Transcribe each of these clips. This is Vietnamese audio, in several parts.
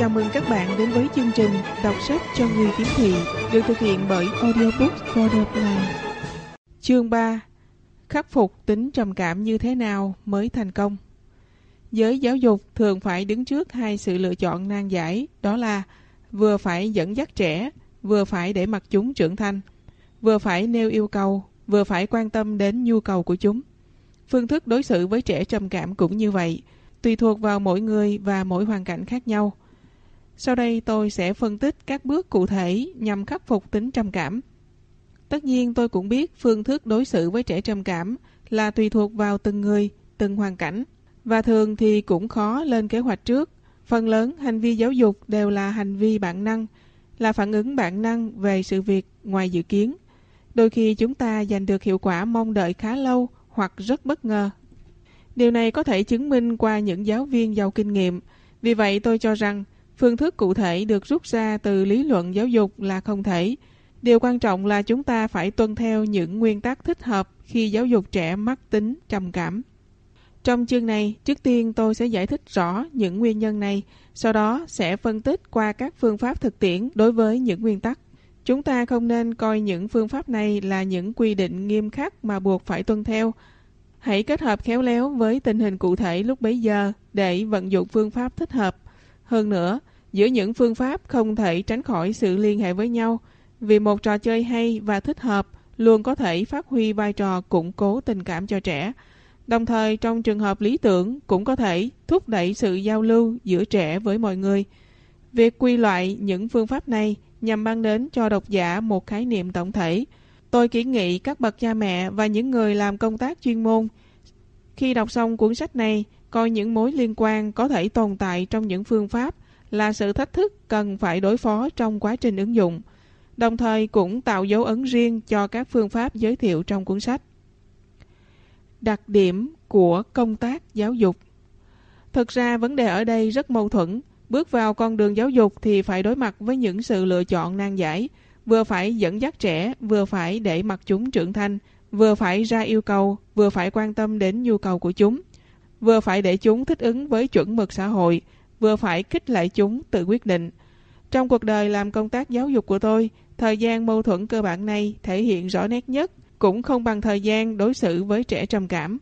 Chào mừng các bạn đến với chương trình Đọc sách cho người khiếm thị được thực hiện bởi Audiobook for the Blind. Chương 3 Khắc phục tính trầm cảm như thế nào mới thành công? Giới giáo dục thường phải đứng trước hai sự lựa chọn nan giải, đó là vừa phải dẫn dắt trẻ, vừa phải để mặc chúng trưởng thành, vừa phải nêu yêu cầu, vừa phải quan tâm đến nhu cầu của chúng. Phương thức đối xử với trẻ trầm cảm cũng như vậy, tùy thuộc vào mỗi người và mỗi hoàn cảnh khác nhau. Sau đây tôi sẽ phân tích các bước cụ thể nhằm khắc phục tính trầm cảm. Tất nhiên tôi cũng biết phương thức đối xử với trẻ trầm cảm là tùy thuộc vào từng người, từng hoàn cảnh và thường thì cũng khó lên kế hoạch trước. Phần lớn hành vi giáo dục đều là hành vi bản năng, là phản ứng bản năng về sự việc ngoài dự kiến. Đôi khi chúng ta giành được hiệu quả mong đợi khá lâu hoặc rất bất ngờ. Điều này có thể chứng minh qua những giáo viên giàu kinh nghiệm. Vì vậy tôi cho rằng phương thức cụ thể được rút ra từ lý luận giáo dục là không thể. Điều quan trọng là chúng ta phải tuân theo những nguyên tắc thích hợp khi giáo dục trẻ mắc tính trầm cảm. Trong chương này, trước tiên tôi sẽ giải thích rõ những nguyên nhân này, sau đó sẽ phân tích qua các phương pháp thực tiễn đối với những nguyên tắc. Chúng ta không nên coi những phương pháp này là những quy định nghiêm khắc mà buộc phải tuân theo. Hãy kết hợp khéo léo với tình hình cụ thể lúc bấy giờ để vận dụng phương pháp thích hợp. Hơn nữa, giữa những phương pháp không thể tránh khỏi sự liên hệ với nhau, vì một trò chơi hay và thích hợp luôn có thể phát huy vai trò củng cố tình cảm cho trẻ. Đồng thời trong trường hợp lý tưởng cũng có thể thúc đẩy sự giao lưu giữa trẻ với mọi người. Việc quy loại những phương pháp này nhằm mang đến cho độc giả một khái niệm tổng thể. Tôi kiến nghị các bậc cha mẹ và những người làm công tác chuyên môn khi đọc xong cuốn sách này coi những mối liên quan có thể tồn tại trong những phương pháp là sự thách thức cần phải đối phó trong quá trình ứng dụng, đồng thời cũng tạo dấu ấn riêng cho các phương pháp giới thiệu trong cuốn sách. Đặc điểm của công tác giáo dục Thực ra vấn đề ở đây rất mâu thuẫn. Bước vào con đường giáo dục thì phải đối mặt với những sự lựa chọn nan giải, vừa phải dẫn dắt trẻ, vừa phải để mặc chúng trưởng thành, vừa phải ra yêu cầu, vừa phải quan tâm đến nhu cầu của chúng, vừa phải để chúng thích ứng với chuẩn mực xã hội, vừa phải khích lệ chúng tự quyết định. Trong cuộc đời làm công tác giáo dục của tôi, thời gian mâu thuẫn cơ bản này thể hiện rõ nét nhất, cũng không bằng thời gian đối xử với trẻ trầm cảm.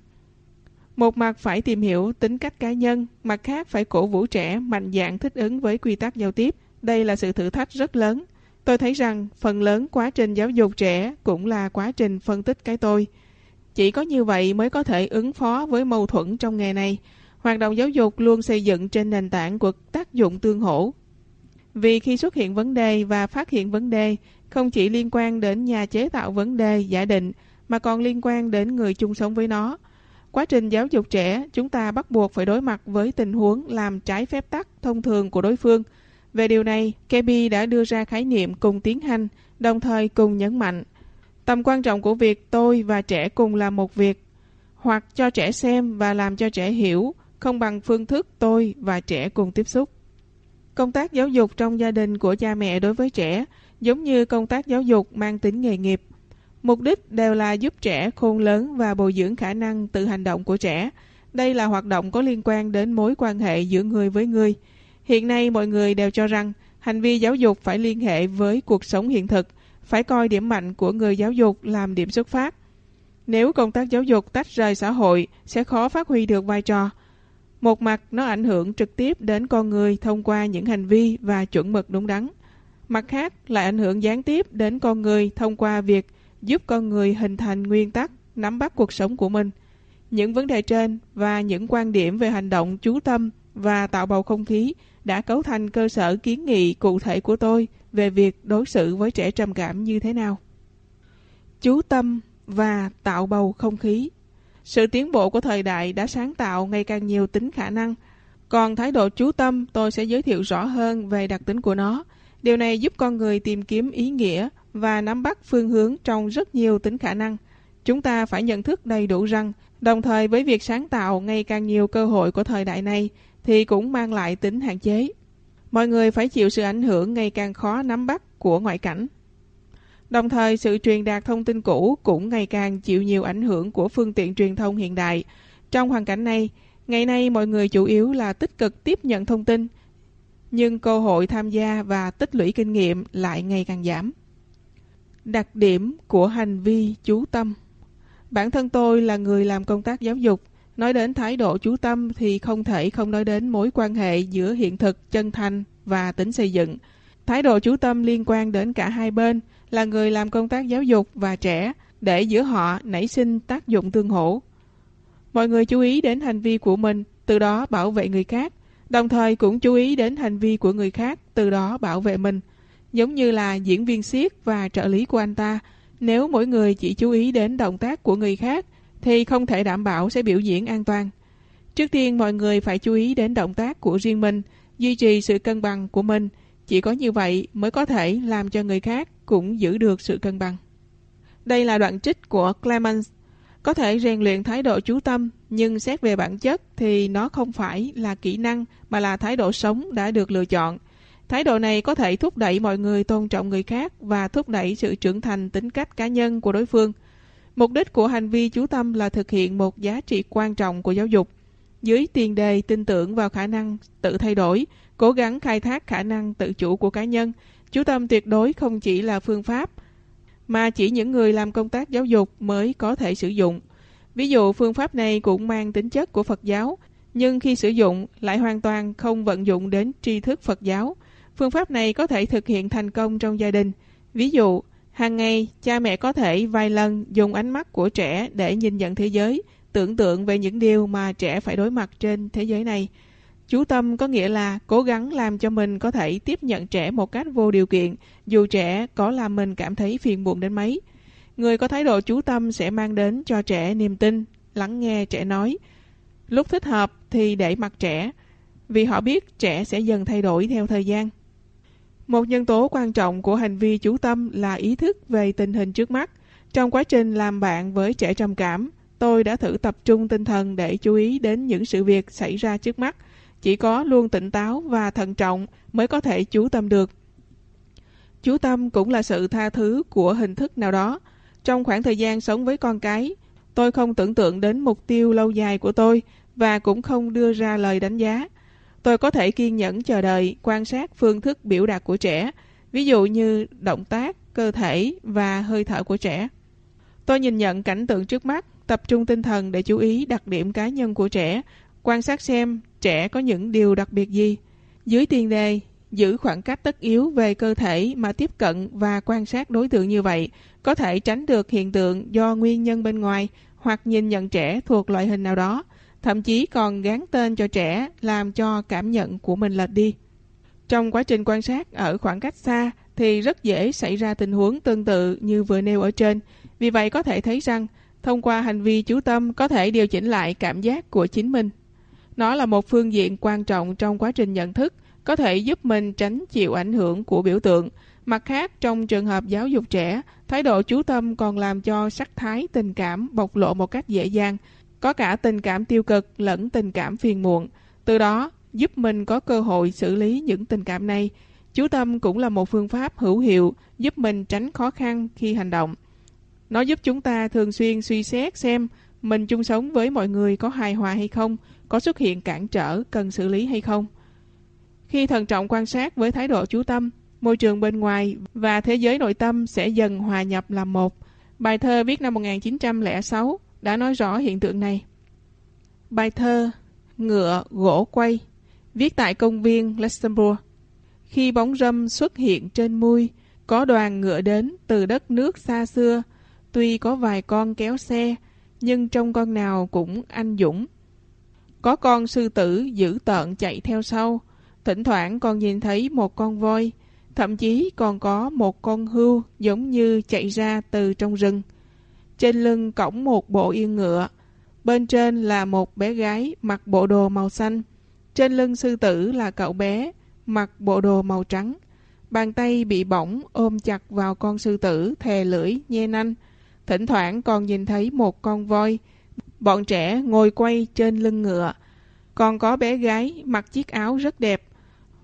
Một mặt phải tìm hiểu tính cách cá nhân, mặt khác phải cổ vũ trẻ mạnh dạn thích ứng với quy tắc giao tiếp. Đây là sự thử thách rất lớn. Tôi thấy rằng phần lớn quá trình giáo dục trẻ cũng là quá trình phân tích cái tôi. Chỉ có như vậy mới có thể ứng phó với mâu thuẫn trong nghề này. Hoạt động giáo dục luôn xây dựng trên nền tảng của tác dụng tương hỗ. Vì khi xuất hiện vấn đề và phát hiện vấn đề, không chỉ liên quan đến nhà chế tạo vấn đề giả định, mà còn liên quan đến người chung sống với nó. Quá trình giáo dục trẻ, chúng ta bắt buộc phải đối mặt với tình huống làm trái phép tắc thông thường của đối phương. Về điều này, Kebi đã đưa ra khái niệm cùng tiến hành, đồng thời cùng nhấn mạnh. Tầm quan trọng của việc tôi và trẻ cùng làm một việc, hoặc cho trẻ xem và làm cho trẻ hiểu, không bằng phương thức tôi và trẻ cùng tiếp xúc. Công tác giáo dục trong gia đình của cha mẹ đối với trẻ giống như công tác giáo dục mang tính nghề nghiệp. Mục đích đều là giúp trẻ khôn lớn và bồi dưỡng khả năng tự hành động của trẻ. Đây là hoạt động có liên quan đến mối quan hệ giữa người với người. Hiện nay mọi người đều cho rằng hành vi giáo dục phải liên hệ với cuộc sống hiện thực, phải coi điểm mạnh của người giáo dục làm điểm xuất phát. Nếu công tác giáo dục tách rời xã hội sẽ khó phát huy được vai trò. Một mặt nó ảnh hưởng trực tiếp đến con người thông qua những hành vi và chuẩn mực đúng đắn. Mặt khác lại ảnh hưởng gián tiếp đến con người thông qua việc giúp con người hình thành nguyên tắc, nắm bắt cuộc sống của mình. Những vấn đề trên và những quan điểm về hành động chú tâm và tạo bầu không khí đã cấu thành cơ sở kiến nghị cụ thể của tôi về việc đối xử với trẻ trầm cảm như thế nào. Chú tâm và tạo bầu không khí sự tiến bộ của thời đại đã sáng tạo ngày càng nhiều tính khả năng, còn thái độ chú tâm tôi sẽ giới thiệu rõ hơn về đặc tính của nó. Điều này giúp con người tìm kiếm ý nghĩa và nắm bắt phương hướng trong rất nhiều tính khả năng. Chúng ta phải nhận thức đầy đủ rằng, đồng thời với việc sáng tạo ngày càng nhiều cơ hội của thời đại này, thì cũng mang lại tính hạn chế. Mọi người phải chịu sự ảnh hưởng ngày càng khó nắm bắt của ngoại cảnh. Đồng thời, sự truyền đạt thông tin cũ cũng ngày càng chịu nhiều ảnh hưởng của phương tiện truyền thông hiện đại. Trong hoàn cảnh này, ngày nay mọi người chủ yếu là tích cực tiếp nhận thông tin, nhưng cơ hội tham gia và tích lũy kinh nghiệm lại ngày càng giảm. Đặc điểm của hành vi chú tâm Bản thân tôi là người làm công tác giáo dục, nói đến thái độ chú tâm thì không thể không nói đến mối quan hệ giữa hiện thực, chân thành và tính xây dựng. Thái độ chú tâm liên quan đến cả hai bên, là người làm công tác giáo dục và trẻ, để giữa họ nảy sinh tác dụng tương hỗ. Mọi người chú ý đến hành vi của mình, từ đó bảo vệ người khác, đồng thời cũng chú ý đến hành vi của người khác, từ đó bảo vệ mình. Giống như là diễn viên siết và trợ lý của anh ta, nếu mỗi người chỉ chú ý đến động tác của người khác, thì không thể đảm bảo sẽ biểu diễn an toàn. Trước tiên mọi người phải chú ý đến động tác của riêng mình, duy trì sự cân bằng của mình. Chỉ có như vậy mới có thể làm cho người khác cũng giữ được sự cân bằng. Đây là đoạn trích của Clemens. Có thể rèn luyện thái độ chú tâm, nhưng xét về bản chất thì nó không phải là kỹ năng mà là thái độ sống đã được lựa chọn. Thái độ này có thể thúc đẩy mọi người tôn trọng người khác và thúc đẩy sự trưởng thành tính cách cá nhân của đối phương. Mục đích của hành vi chú tâm là thực hiện một giá trị quan trọng của giáo dục. Dưới tiền đề tin tưởng vào khả năng tự thay đổi, cố gắng khai thác khả năng tự chủ của cá nhân, chú tâm tuyệt đối không chỉ là phương pháp, mà chỉ những người làm công tác giáo dục mới có thể sử dụng. Ví dụ phương pháp này cũng mang tính chất của Phật giáo, nhưng khi sử dụng lại hoàn toàn không vận dụng đến tri thức Phật giáo. Phương pháp này có thể thực hiện thành công trong gia đình. Ví dụ, hàng ngày cha mẹ có thể vài lần dùng ánh mắt của trẻ để nhìn nhận thế giới, tưởng tượng về những điều mà trẻ phải đối mặt trên thế giới này. Chú tâm có nghĩa là cố gắng làm cho mình có thể tiếp nhận trẻ một cách vô điều kiện, dù trẻ có làm mình cảm thấy phiền muộn đến mấy. Người có thái độ chú tâm sẽ mang đến cho trẻ niềm tin, lắng nghe trẻ nói. Lúc thích hợp thì để mặc trẻ, vì họ biết trẻ sẽ dần thay đổi theo thời gian. Một nhân tố quan trọng của hành vi chú tâm là ý thức về tình hình trước mắt. Trong quá trình làm bạn với trẻ trầm cảm, tôi đã thử tập trung tinh thần để chú ý đến những sự việc xảy ra trước mắt. Chỉ có luôn tỉnh táo và thận trọng mới có thể chú tâm được. Chú tâm cũng là sự tha thứ của hình thức nào đó. Trong khoảng thời gian sống với con cái, tôi không tưởng tượng đến mục tiêu lâu dài của tôi và cũng không đưa ra lời đánh giá. Tôi có thể kiên nhẫn chờ đợi, quan sát phương thức biểu đạt của trẻ, ví dụ như động tác, cơ thể và hơi thở của trẻ. Tôi nhìn nhận cảnh tượng trước mắt, tập trung tinh thần để chú ý đặc điểm cá nhân của trẻ, quan sát xem trẻ có những điều đặc biệt gì. Dưới tiền đề, giữ khoảng cách tất yếu về cơ thể mà tiếp cận và quan sát đối tượng như vậy, có thể tránh được hiện tượng do nguyên nhân bên ngoài hoặc nhìn nhận trẻ thuộc loại hình nào đó, thậm chí còn gán tên cho trẻ làm cho cảm nhận của mình lệch đi. Trong quá trình quan sát ở khoảng cách xa thì rất dễ xảy ra tình huống tương tự như vừa nêu ở trên. Vì vậy có thể thấy rằng thông qua hành vi chú tâm có thể điều chỉnh lại cảm giác của chính mình. Nó là một phương diện quan trọng trong quá trình nhận thức, có thể giúp mình tránh chịu ảnh hưởng của biểu tượng. Mặt khác, trong trường hợp giáo dục trẻ, thái độ chú tâm còn làm cho sắc thái tình cảm bộc lộ một cách dễ dàng, có cả tình cảm tiêu cực lẫn tình cảm phiền muộn. Từ đó, giúp mình có cơ hội xử lý những tình cảm này. Chú tâm cũng là một phương pháp hữu hiệu giúp mình tránh khó khăn khi hành động. Nó giúp chúng ta thường xuyên suy xét xem mình chung sống với mọi người có hài hòa hay không, có xuất hiện cản trở cần xử lý hay không. Khi thận trọng quan sát với thái độ chú tâm, môi trường bên ngoài và thế giới nội tâm sẽ dần hòa nhập làm một. Bài thơ viết năm 1906 đã nói rõ hiện tượng này. Bài thơ Ngựa gỗ quay viết tại công viên Luxembourg. Khi bóng râm xuất hiện trên mui, có đoàn ngựa đến từ đất nước xa xưa, tuy có vài con kéo xe, nhưng trong con nào cũng anh dũng. Có con sư tử dữ tợn chạy theo sau, thỉnh thoảng còn nhìn thấy một con voi, thậm chí còn có một con hươu giống như chạy ra từ trong rừng. Trên lưng cõng một bộ yên ngựa, bên trên là một bé gái mặc bộ đồ màu xanh, trên lưng sư tử là cậu bé mặc bộ đồ màu trắng. Bàn tay bị bỏng ôm chặt vào con sư tử thè lưỡi nhe nanh, thỉnh thoảng còn nhìn thấy một con voi. Bọn trẻ ngồi quay trên lưng ngựa, còn có bé gái mặc chiếc áo rất đẹp.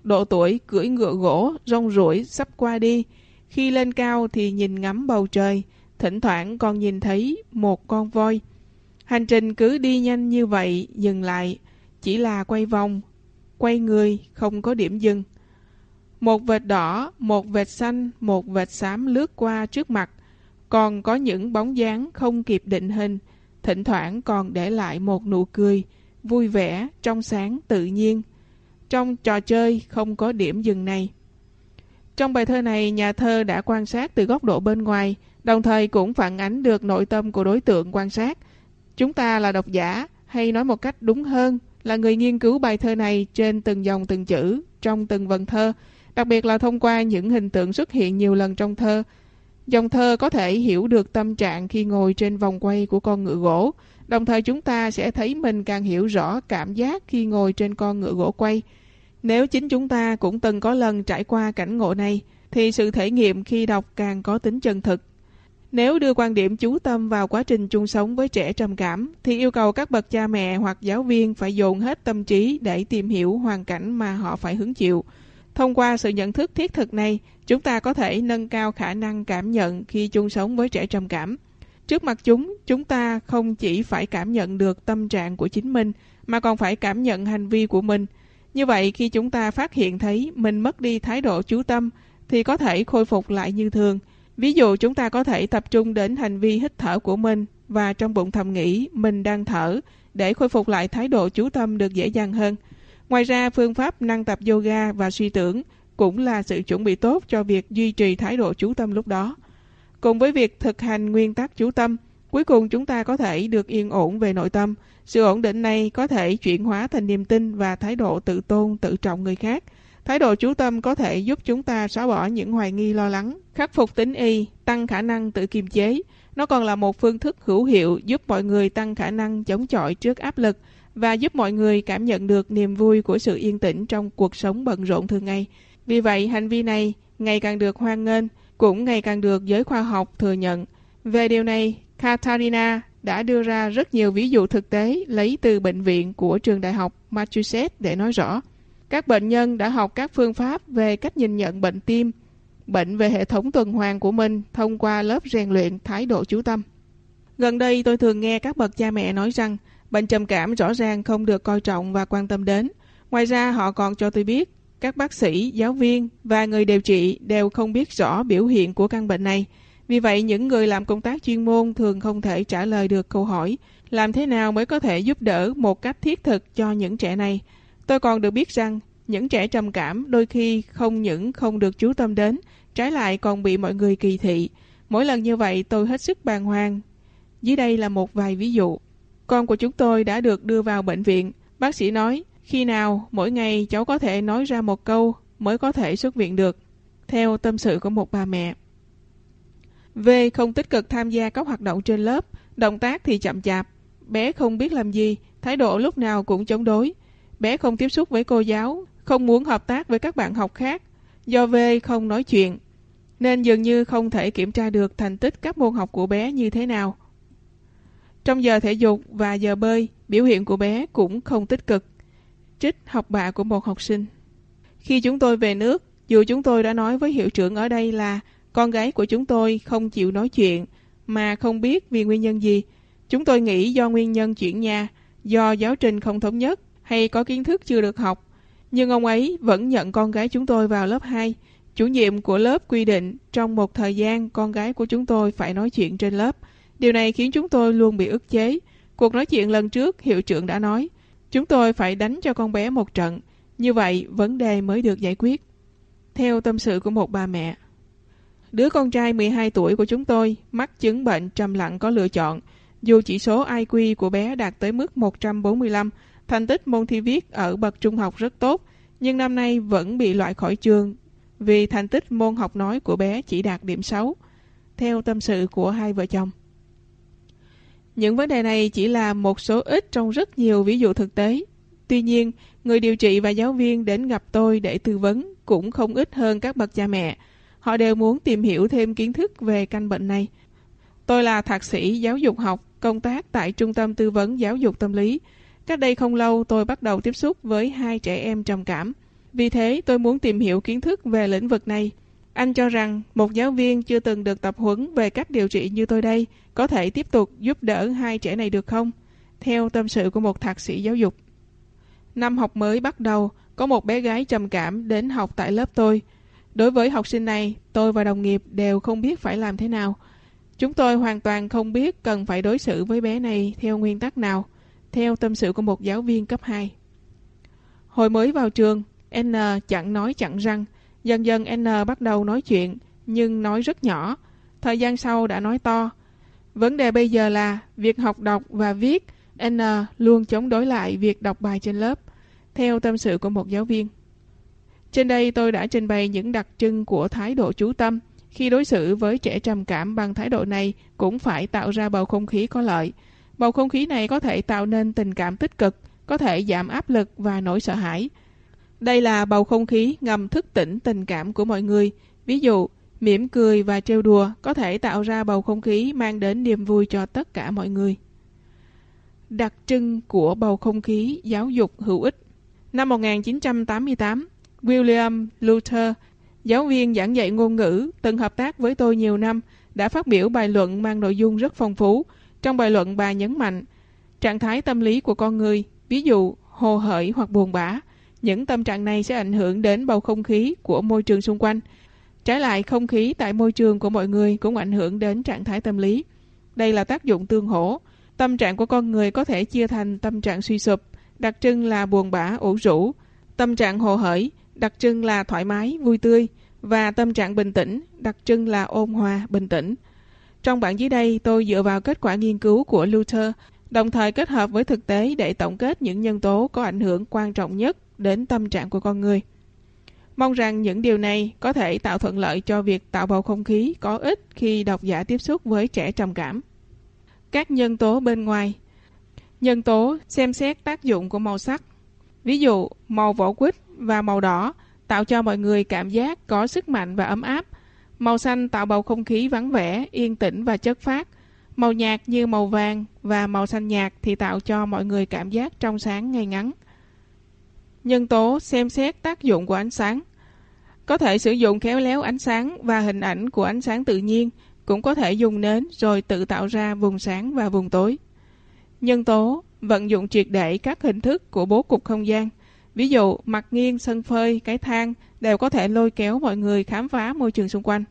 Độ tuổi cưỡi ngựa gỗ, rong ruổi, sắp qua đi. Khi lên cao thì nhìn ngắm bầu trời, thỉnh thoảng còn nhìn thấy một con voi. Hành trình cứ đi nhanh như vậy, dừng lại, chỉ là quay vòng, quay người, không có điểm dừng. Một vệt đỏ, một vệt xanh, một vệt xám lướt qua trước mặt. Còn có những bóng dáng không kịp định hình, thỉnh thoảng còn để lại một nụ cười, vui vẻ, trong sáng, tự nhiên. Trong trò chơi không có điểm dừng này. Trong bài thơ này, nhà thơ đã quan sát từ góc độ bên ngoài, đồng thời cũng phản ánh được nội tâm của đối tượng quan sát. Chúng ta là độc giả, hay nói một cách đúng hơn là người nghiên cứu bài thơ này trên từng dòng từng chữ, trong từng vần thơ, đặc biệt là thông qua những hình tượng xuất hiện nhiều lần trong thơ. Dòng thơ có thể hiểu được tâm trạng khi ngồi trên vòng quay của con ngựa gỗ, đồng thời chúng ta sẽ thấy mình càng hiểu rõ cảm giác khi ngồi trên con ngựa gỗ quay. Nếu chính chúng ta cũng từng có lần trải qua cảnh ngộ này, thì sự thể nghiệm khi đọc càng có tính chân thực. Nếu đưa quan điểm chú tâm vào quá trình chung sống với trẻ trầm cảm, thì yêu cầu các bậc cha mẹ hoặc giáo viên phải dồn hết tâm trí để tìm hiểu hoàn cảnh mà họ phải hứng chịu. Thông qua sự nhận thức thiết thực này, chúng ta có thể nâng cao khả năng cảm nhận khi chung sống với trẻ trầm cảm. Trước mặt chúng, chúng ta không chỉ phải cảm nhận được tâm trạng của chính mình, mà còn phải cảm nhận hành vi của mình. Như vậy, khi chúng ta phát hiện thấy mình mất đi thái độ chú tâm, thì có thể khôi phục lại như thường. Ví dụ chúng ta có thể tập trung đến hành vi hít thở của mình và trong bụng thầm nghĩ mình đang thở để khôi phục lại thái độ chú tâm được dễ dàng hơn. Ngoài ra, phương pháp năng tập yoga và suy tưởng cũng là sự chuẩn bị tốt cho việc duy trì thái độ chú tâm lúc đó. Cùng với việc thực hành nguyên tắc chú tâm, cuối cùng chúng ta có thể được yên ổn về nội tâm. Sự ổn định này có thể chuyển hóa thành niềm tin và thái độ tự tôn, tự trọng người khác. Thái độ chú tâm có thể giúp chúng ta xóa bỏ những hoài nghi lo lắng, khắc phục tính y, tăng khả năng tự kiềm chế. Nó còn là một phương thức hữu hiệu giúp mọi người tăng khả năng chống chọi trước áp lực và giúp mọi người cảm nhận được niềm vui của sự yên tĩnh trong cuộc sống bận rộn thường ngày. Vì vậy, hành vi này ngày càng được hoan nghênh, cũng ngày càng được giới khoa học thừa nhận. Về điều này, Katarina đã đưa ra rất nhiều ví dụ thực tế lấy từ bệnh viện của trường đại học Massachusetts để nói rõ. Các bệnh nhân đã học các phương pháp về cách nhìn nhận bệnh tim, bệnh về hệ thống tuần hoàn của mình thông qua lớp rèn luyện thái độ chú tâm. Gần đây tôi thường nghe các bậc cha mẹ nói rằng bệnh trầm cảm rõ ràng không được coi trọng và quan tâm đến. Ngoài ra họ còn cho tôi biết các bác sĩ, giáo viên và người điều trị đều không biết rõ biểu hiện của căn bệnh này. Vì vậy, những người làm công tác chuyên môn thường không thể trả lời được câu hỏi làm thế nào mới có thể giúp đỡ một cách thiết thực cho những trẻ này. Tôi còn được biết rằng những trẻ trầm cảm đôi khi không những không được chú tâm đến, trái lại còn bị mọi người kỳ thị. Mỗi lần như vậy tôi hết sức bàng hoàng. Dưới đây là một vài ví dụ. Con của chúng tôi đã được đưa vào bệnh viện. Bác sĩ nói, khi nào mỗi ngày cháu có thể nói ra một câu mới có thể xuất viện được. Theo tâm sự của một bà mẹ. V không tích cực tham gia các hoạt động trên lớp, động tác thì chậm chạp. Bé không biết làm gì, thái độ lúc nào cũng chống đối. Bé không tiếp xúc với cô giáo, không muốn hợp tác với các bạn học khác. Do V không nói chuyện, nên dường như không thể kiểm tra được thành tích các môn học của bé như thế nào. Trong giờ thể dục và giờ bơi, biểu hiện của bé cũng không tích cực. Trích học bạ của một học sinh. Khi chúng tôi về nước, dù chúng tôi đã nói với hiệu trưởng ở đây là con gái của chúng tôi không chịu nói chuyện, mà không biết vì nguyên nhân gì. Chúng tôi nghĩ do nguyên nhân chuyển nhà, do giáo trình không thống nhất, hay có kiến thức chưa được học. Nhưng ông ấy vẫn nhận con gái chúng tôi vào lớp 2. Chủ nhiệm của lớp quy định trong một thời gian con gái của chúng tôi phải nói chuyện trên lớp. Điều này khiến chúng tôi luôn bị ức chế. Cuộc nói chuyện lần trước, hiệu trưởng đã nói, chúng tôi phải đánh cho con bé một trận. Như vậy, vấn đề mới được giải quyết. Theo tâm sự của một bà mẹ. Đứa con trai 12 tuổi của chúng tôi mắc chứng bệnh trầm lặng có lựa chọn. Dù chỉ số IQ của bé đạt tới mức 145, Thành tích môn thi viết ở bậc trung học rất tốt, nhưng năm nay vẫn bị loại khỏi trường vì thành tích môn học nói của bé chỉ đạt điểm 6, theo tâm sự của hai vợ chồng. Những vấn đề này chỉ là một số ít trong rất nhiều ví dụ thực tế. Tuy nhiên, người điều trị và giáo viên đến gặp tôi để tư vấn cũng không ít hơn các bậc cha mẹ. Họ đều muốn tìm hiểu thêm kiến thức về căn bệnh này. Tôi là thạc sĩ giáo dục học, công tác tại Trung tâm Tư vấn Giáo dục Tâm lý, Cách đây không lâu tôi bắt đầu tiếp xúc với hai trẻ em trầm cảm. Vì thế tôi muốn tìm hiểu kiến thức về lĩnh vực này. Anh cho rằng một giáo viên chưa từng được tập huấn về cách điều trị như tôi đây có thể tiếp tục giúp đỡ hai trẻ này được không? Theo tâm sự của một thạc sĩ giáo dục. Năm học mới bắt đầu, có một bé gái trầm cảm đến học tại lớp tôi. Đối với học sinh này, tôi và đồng nghiệp đều không biết phải làm thế nào. Chúng tôi hoàn toàn không biết cần phải đối xử với bé này theo nguyên tắc nào, theo tâm sự của một giáo viên cấp 2. Hồi mới vào trường, N chẳng nói chẳng răng. Dần dần N bắt đầu nói chuyện, nhưng nói rất nhỏ. Thời gian sau đã nói to. Vấn đề bây giờ là việc học đọc và viết, N luôn chống đối lại việc đọc bài trên lớp, theo tâm sự của một giáo viên. Trên đây tôi đã trình bày những đặc trưng của thái độ chú tâm. Khi đối xử với trẻ trầm cảm bằng thái độ này cũng phải tạo ra bầu không khí có lợi. Bầu không khí này có thể tạo nên tình cảm tích cực, có thể giảm áp lực và nỗi sợ hãi. Đây là bầu không khí ngầm thức tỉnh tình cảm của mọi người. Ví dụ, mỉm cười và trêu đùa có thể tạo ra bầu không khí mang đến niềm vui cho tất cả mọi người. Đặc trưng của bầu không khí giáo dục hữu ích Năm 1988, William Luther, giáo viên giảng dạy ngôn ngữ, từng hợp tác với tôi nhiều năm, đã phát biểu bài luận mang nội dung rất phong phú. Trong bài luận bà nhấn mạnh, trạng thái tâm lý của con người, ví dụ hồ hởi hoặc buồn bã, những tâm trạng này sẽ ảnh hưởng đến bầu không khí của môi trường xung quanh. Trái lại, không khí tại môi trường của mọi người cũng ảnh hưởng đến trạng thái tâm lý. Đây là tác dụng tương hỗ. Tâm trạng của con người có thể chia thành tâm trạng suy sụp, đặc trưng là buồn bã, ủ rũ, tâm trạng hồ hởi, đặc trưng là thoải mái, vui tươi, và tâm trạng bình tĩnh, đặc trưng là ôn hòa, bình tĩnh. Trong bản dưới đây, tôi dựa vào kết quả nghiên cứu của Luther, đồng thời kết hợp với thực tế để tổng kết những nhân tố có ảnh hưởng quan trọng nhất đến tâm trạng của con người. Mong rằng những điều này có thể tạo thuận lợi cho việc tạo bầu không khí có ích khi độc giả tiếp xúc với trẻ trầm cảm. Các nhân tố bên ngoài Nhân tố xem xét tác dụng của màu sắc Ví dụ, màu vỏ quýt và màu đỏ tạo cho mọi người cảm giác có sức mạnh và ấm áp. Màu xanh tạo bầu không khí vắng vẻ, yên tĩnh và chất phát. Màu nhạt như màu vàng và màu xanh nhạt thì tạo cho mọi người cảm giác trong sáng ngay ngắn. Nhân tố xem xét tác dụng của ánh sáng Có thể sử dụng khéo léo ánh sáng và hình ảnh của ánh sáng tự nhiên, cũng có thể dùng nến rồi tự tạo ra vùng sáng và vùng tối. Nhân tố vận dụng triệt để các hình thức của bố cục không gian. Ví dụ, mặt nghiêng, sân phơi, cái thang đều có thể lôi kéo mọi người khám phá môi trường xung quanh.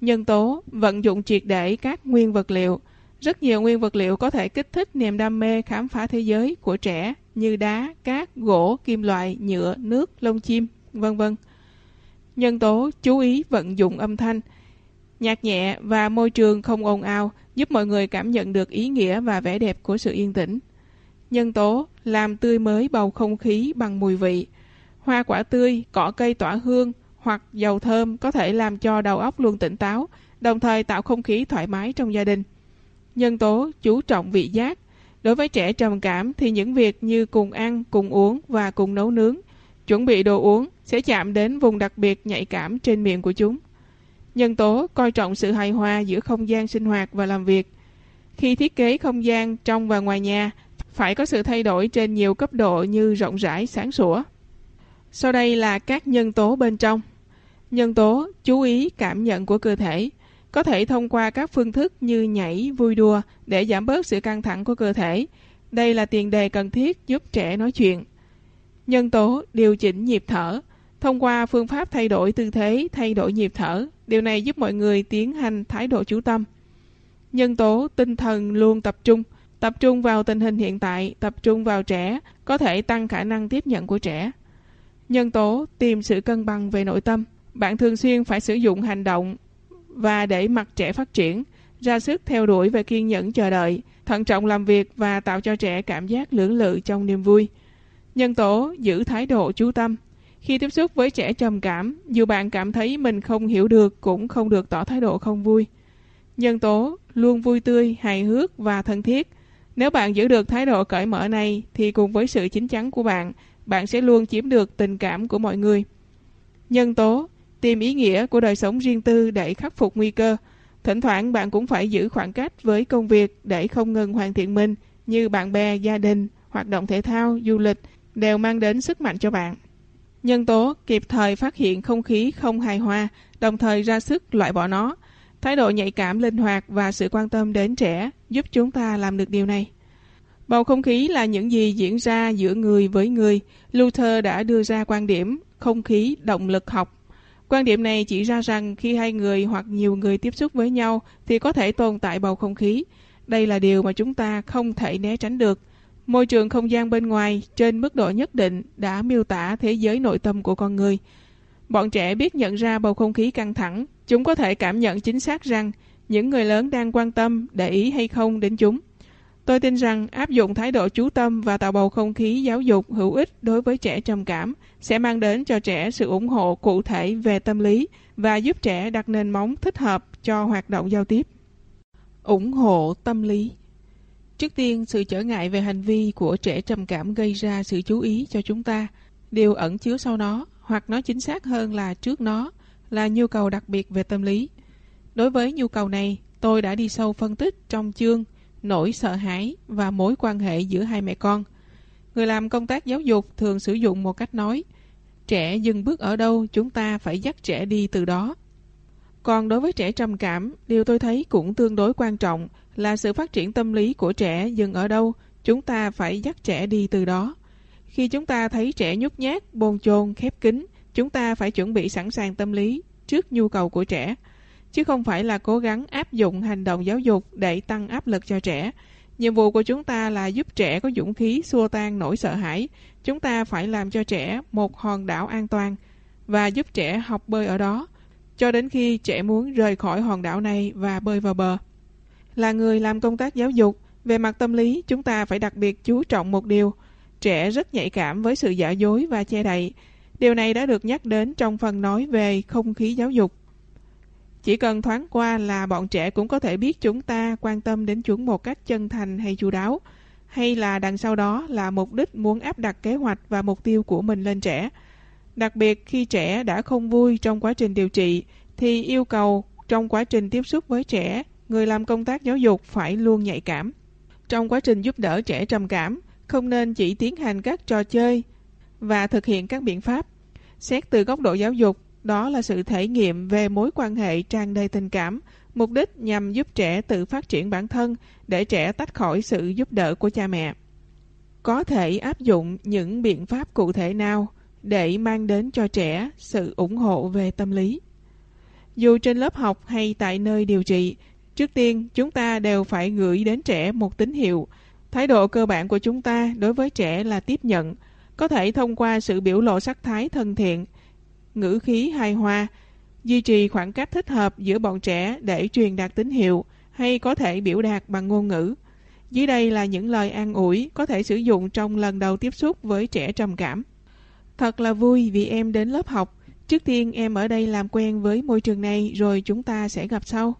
Nhân tố vận dụng triệt để các nguyên vật liệu. Rất nhiều nguyên vật liệu có thể kích thích niềm đam mê khám phá thế giới của trẻ như đá, cát, gỗ, kim loại, nhựa, nước, lông chim, vân vân. Nhân tố chú ý vận dụng âm thanh. Nhạc nhẹ và môi trường không ồn ào giúp mọi người cảm nhận được ý nghĩa và vẻ đẹp của sự yên tĩnh. Nhân tố làm tươi mới bầu không khí bằng mùi vị. Hoa quả tươi, cỏ cây tỏa hương hoặc dầu thơm có thể làm cho đầu óc luôn tỉnh táo, đồng thời tạo không khí thoải mái trong gia đình. Nhân tố chú trọng vị giác. Đối với trẻ trầm cảm thì những việc như cùng ăn, cùng uống và cùng nấu nướng, chuẩn bị đồ uống sẽ chạm đến vùng đặc biệt nhạy cảm trên miệng của chúng. Nhân tố coi trọng sự hài hòa giữa không gian sinh hoạt và làm việc. Khi thiết kế không gian trong và ngoài nhà, phải có sự thay đổi trên nhiều cấp độ như rộng rãi, sáng sủa. Sau đây là các nhân tố bên trong. Nhân tố chú ý cảm nhận của cơ thể, có thể thông qua các phương thức như nhảy, vui đùa để giảm bớt sự căng thẳng của cơ thể. Đây là tiền đề cần thiết giúp trẻ nói chuyện. Nhân tố điều chỉnh nhịp thở, thông qua phương pháp thay đổi tư thế, thay đổi nhịp thở. Điều này giúp mọi người tiến hành thái độ chú tâm. Nhân tố tinh thần luôn tập trung, Tập trung vào tình hình hiện tại, tập trung vào trẻ, có thể tăng khả năng tiếp nhận của trẻ. Nhân tố tìm sự cân bằng về nội tâm. Bạn thường xuyên phải sử dụng hành động và để mặt trẻ phát triển, ra sức theo đuổi và kiên nhẫn chờ đợi, thận trọng làm việc và tạo cho trẻ cảm giác lưỡng lự trong niềm vui. Nhân tố giữ thái độ chú tâm. Khi tiếp xúc với trẻ trầm cảm, dù bạn cảm thấy mình không hiểu được cũng không được tỏ thái độ không vui. Nhân tố luôn vui tươi, hài hước và thân thiết. Nếu bạn giữ được thái độ cởi mở này thì cùng với sự chín chắn của bạn, bạn sẽ luôn chiếm được tình cảm của mọi người. Nhân tố, tìm ý nghĩa của đời sống riêng tư để khắc phục nguy cơ. Thỉnh thoảng bạn cũng phải giữ khoảng cách với công việc để không ngừng hoàn thiện mình như bạn bè, gia đình, hoạt động thể thao, du lịch đều mang đến sức mạnh cho bạn. Nhân tố kịp thời phát hiện không khí không hài hòa, đồng thời ra sức loại bỏ nó. Thái độ nhạy cảm, linh hoạt và sự quan tâm đến trẻ giúp chúng ta làm được điều này. Bầu không khí là những gì diễn ra giữa người với người. Luther đã đưa ra quan điểm không khí động lực học. Quan điểm này chỉ ra rằng khi hai người hoặc nhiều người tiếp xúc với nhau thì có thể tồn tại bầu không khí. Đây là điều mà chúng ta không thể né tránh được. Môi trường không gian bên ngoài trên mức độ nhất định đã miêu tả thế giới nội tâm của con người. Bọn trẻ biết nhận ra bầu không khí căng thẳng. Chúng có thể cảm nhận chính xác rằng những người lớn đang quan tâm, để ý hay không đến chúng. Tôi tin rằng áp dụng thái độ chú tâm và tạo bầu không khí giáo dục hữu ích đối với trẻ trầm cảm sẽ mang đến cho trẻ sự ủng hộ cụ thể về tâm lý và giúp trẻ đặt nền móng thích hợp cho hoạt động giao tiếp. ủng hộ tâm lý Trước tiên, sự trở ngại về hành vi của trẻ trầm cảm gây ra sự chú ý cho chúng ta. Điều ẩn chứa sau nó, hoặc nói chính xác hơn là trước nó, là nhu cầu đặc biệt về tâm lý. Đối với nhu cầu này, tôi đã đi sâu phân tích trong chương nỗi sợ hãi và mối quan hệ giữa hai mẹ con. Người làm công tác giáo dục thường sử dụng một cách nói, trẻ dừng bước ở đâu chúng ta phải dắt trẻ đi từ đó. Còn đối với trẻ trầm cảm, điều tôi thấy cũng tương đối quan trọng là sự phát triển tâm lý của trẻ dừng ở đâu, chúng ta phải dắt trẻ đi từ đó. Khi chúng ta thấy trẻ nhút nhát, bồn chồn, khép kín, chúng ta phải chuẩn bị sẵn sàng tâm lý trước nhu cầu của trẻ, chứ không phải là cố gắng áp dụng hành động giáo dục để tăng áp lực cho trẻ. Nhiệm vụ của chúng ta là giúp trẻ có dũng khí xua tan nỗi sợ hãi. Chúng ta phải làm cho trẻ một hòn đảo an toàn và giúp trẻ học bơi ở đó cho đến khi trẻ muốn rời khỏi hòn đảo này và bơi vào bờ. Là người làm công tác giáo dục, về mặt tâm lý chúng ta phải đặc biệt chú trọng một điều. Trẻ rất nhạy cảm với sự giả dối và che đậy. Điều này đã được nhắc đến trong phần nói về không khí giáo dục. Chỉ cần thoáng qua là bọn trẻ cũng có thể biết chúng ta quan tâm đến chúng một cách chân thành hay chu đáo, hay là đằng sau đó là mục đích muốn áp đặt kế hoạch và mục tiêu của mình lên trẻ. Đặc biệt khi trẻ đã không vui trong quá trình điều trị, thì yêu cầu trong quá trình tiếp xúc với trẻ, người làm công tác giáo dục phải luôn nhạy cảm. Trong quá trình giúp đỡ trẻ trầm cảm, không nên chỉ tiến hành các trò chơi và thực hiện các biện pháp. Xét từ góc độ giáo dục, đó là sự thể nghiệm về mối quan hệ tràn đầy tình cảm, mục đích nhằm giúp trẻ tự phát triển bản thân để trẻ tách khỏi sự giúp đỡ của cha mẹ. Có thể áp dụng những biện pháp cụ thể nào để mang đến cho trẻ sự ủng hộ về tâm lý. Dù trên lớp học hay tại nơi điều trị, trước tiên chúng ta đều phải gửi đến trẻ một tín hiệu. Thái độ cơ bản của chúng ta đối với trẻ là tiếp nhận, có thể thông qua sự biểu lộ sắc thái thân thiện, ngữ khí hài hòa, duy trì khoảng cách thích hợp giữa bọn trẻ để truyền đạt tín hiệu hay có thể biểu đạt bằng ngôn ngữ. Dưới đây là những lời an ủi có thể sử dụng trong lần đầu tiếp xúc với trẻ trầm cảm. Thật là vui vì em đến lớp học. Trước tiên em ở đây làm quen với môi trường này rồi chúng ta sẽ gặp sau.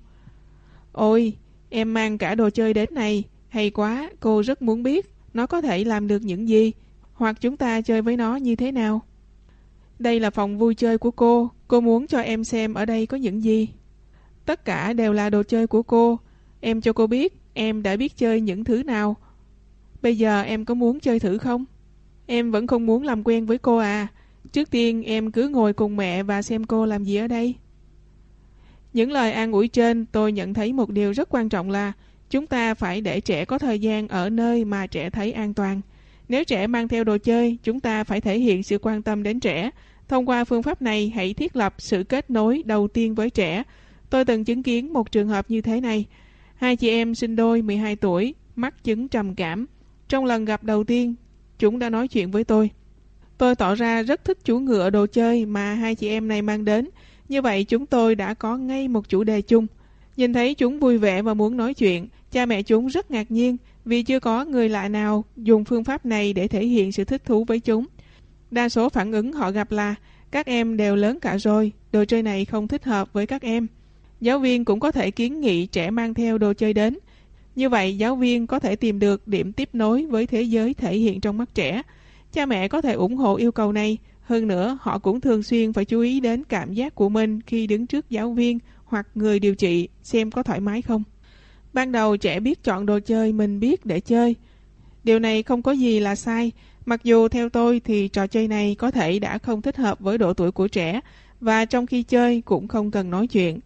Ôi, em mang cả đồ chơi đến này. Hay quá, cô rất muốn biết nó có thể làm được những gì hoặc chúng ta chơi với nó như thế nào. Đây là phòng vui chơi của cô, cô muốn cho em xem ở đây có những gì. Tất cả đều là đồ chơi của cô, em cho cô biết em đã biết chơi những thứ nào. Bây giờ em có muốn chơi thử không? Em vẫn không muốn làm quen với cô à. Trước tiên em cứ ngồi cùng mẹ và xem cô làm gì ở đây. Những lời an ủi trên tôi nhận thấy một điều rất quan trọng là chúng ta phải để trẻ có thời gian ở nơi mà trẻ thấy an toàn. Nếu trẻ mang theo đồ chơi, chúng ta phải thể hiện sự quan tâm đến trẻ. Thông qua phương pháp này, hãy thiết lập sự kết nối đầu tiên với trẻ. Tôi từng chứng kiến một trường hợp như thế này. Hai chị em sinh đôi 12 tuổi, mắc chứng trầm cảm. Trong lần gặp đầu tiên, chúng đã nói chuyện với tôi. Tôi tỏ ra rất thích chú ngựa đồ chơi mà hai chị em này mang đến. Như vậy chúng tôi đã có ngay một chủ đề chung. Nhìn thấy chúng vui vẻ và muốn nói chuyện, cha mẹ chúng rất ngạc nhiên vì chưa có người lạ nào dùng phương pháp này để thể hiện sự thích thú với chúng. Đa số phản ứng họ gặp là các em đều lớn cả rồi, đồ chơi này không thích hợp với các em. Giáo viên cũng có thể kiến nghị trẻ mang theo đồ chơi đến. Như vậy, giáo viên có thể tìm được điểm tiếp nối với thế giới thể hiện trong mắt trẻ. Cha mẹ có thể ủng hộ yêu cầu này. Hơn nữa, họ cũng thường xuyên phải chú ý đến cảm giác của mình khi đứng trước giáo viên hoặc người điều trị xem có thoải mái không. Ban đầu trẻ biết chọn đồ chơi mình biết để chơi. Điều này không có gì là sai, mặc dù theo tôi thì trò chơi này có thể đã không thích hợp với độ tuổi của trẻ và trong khi chơi cũng không cần nói chuyện.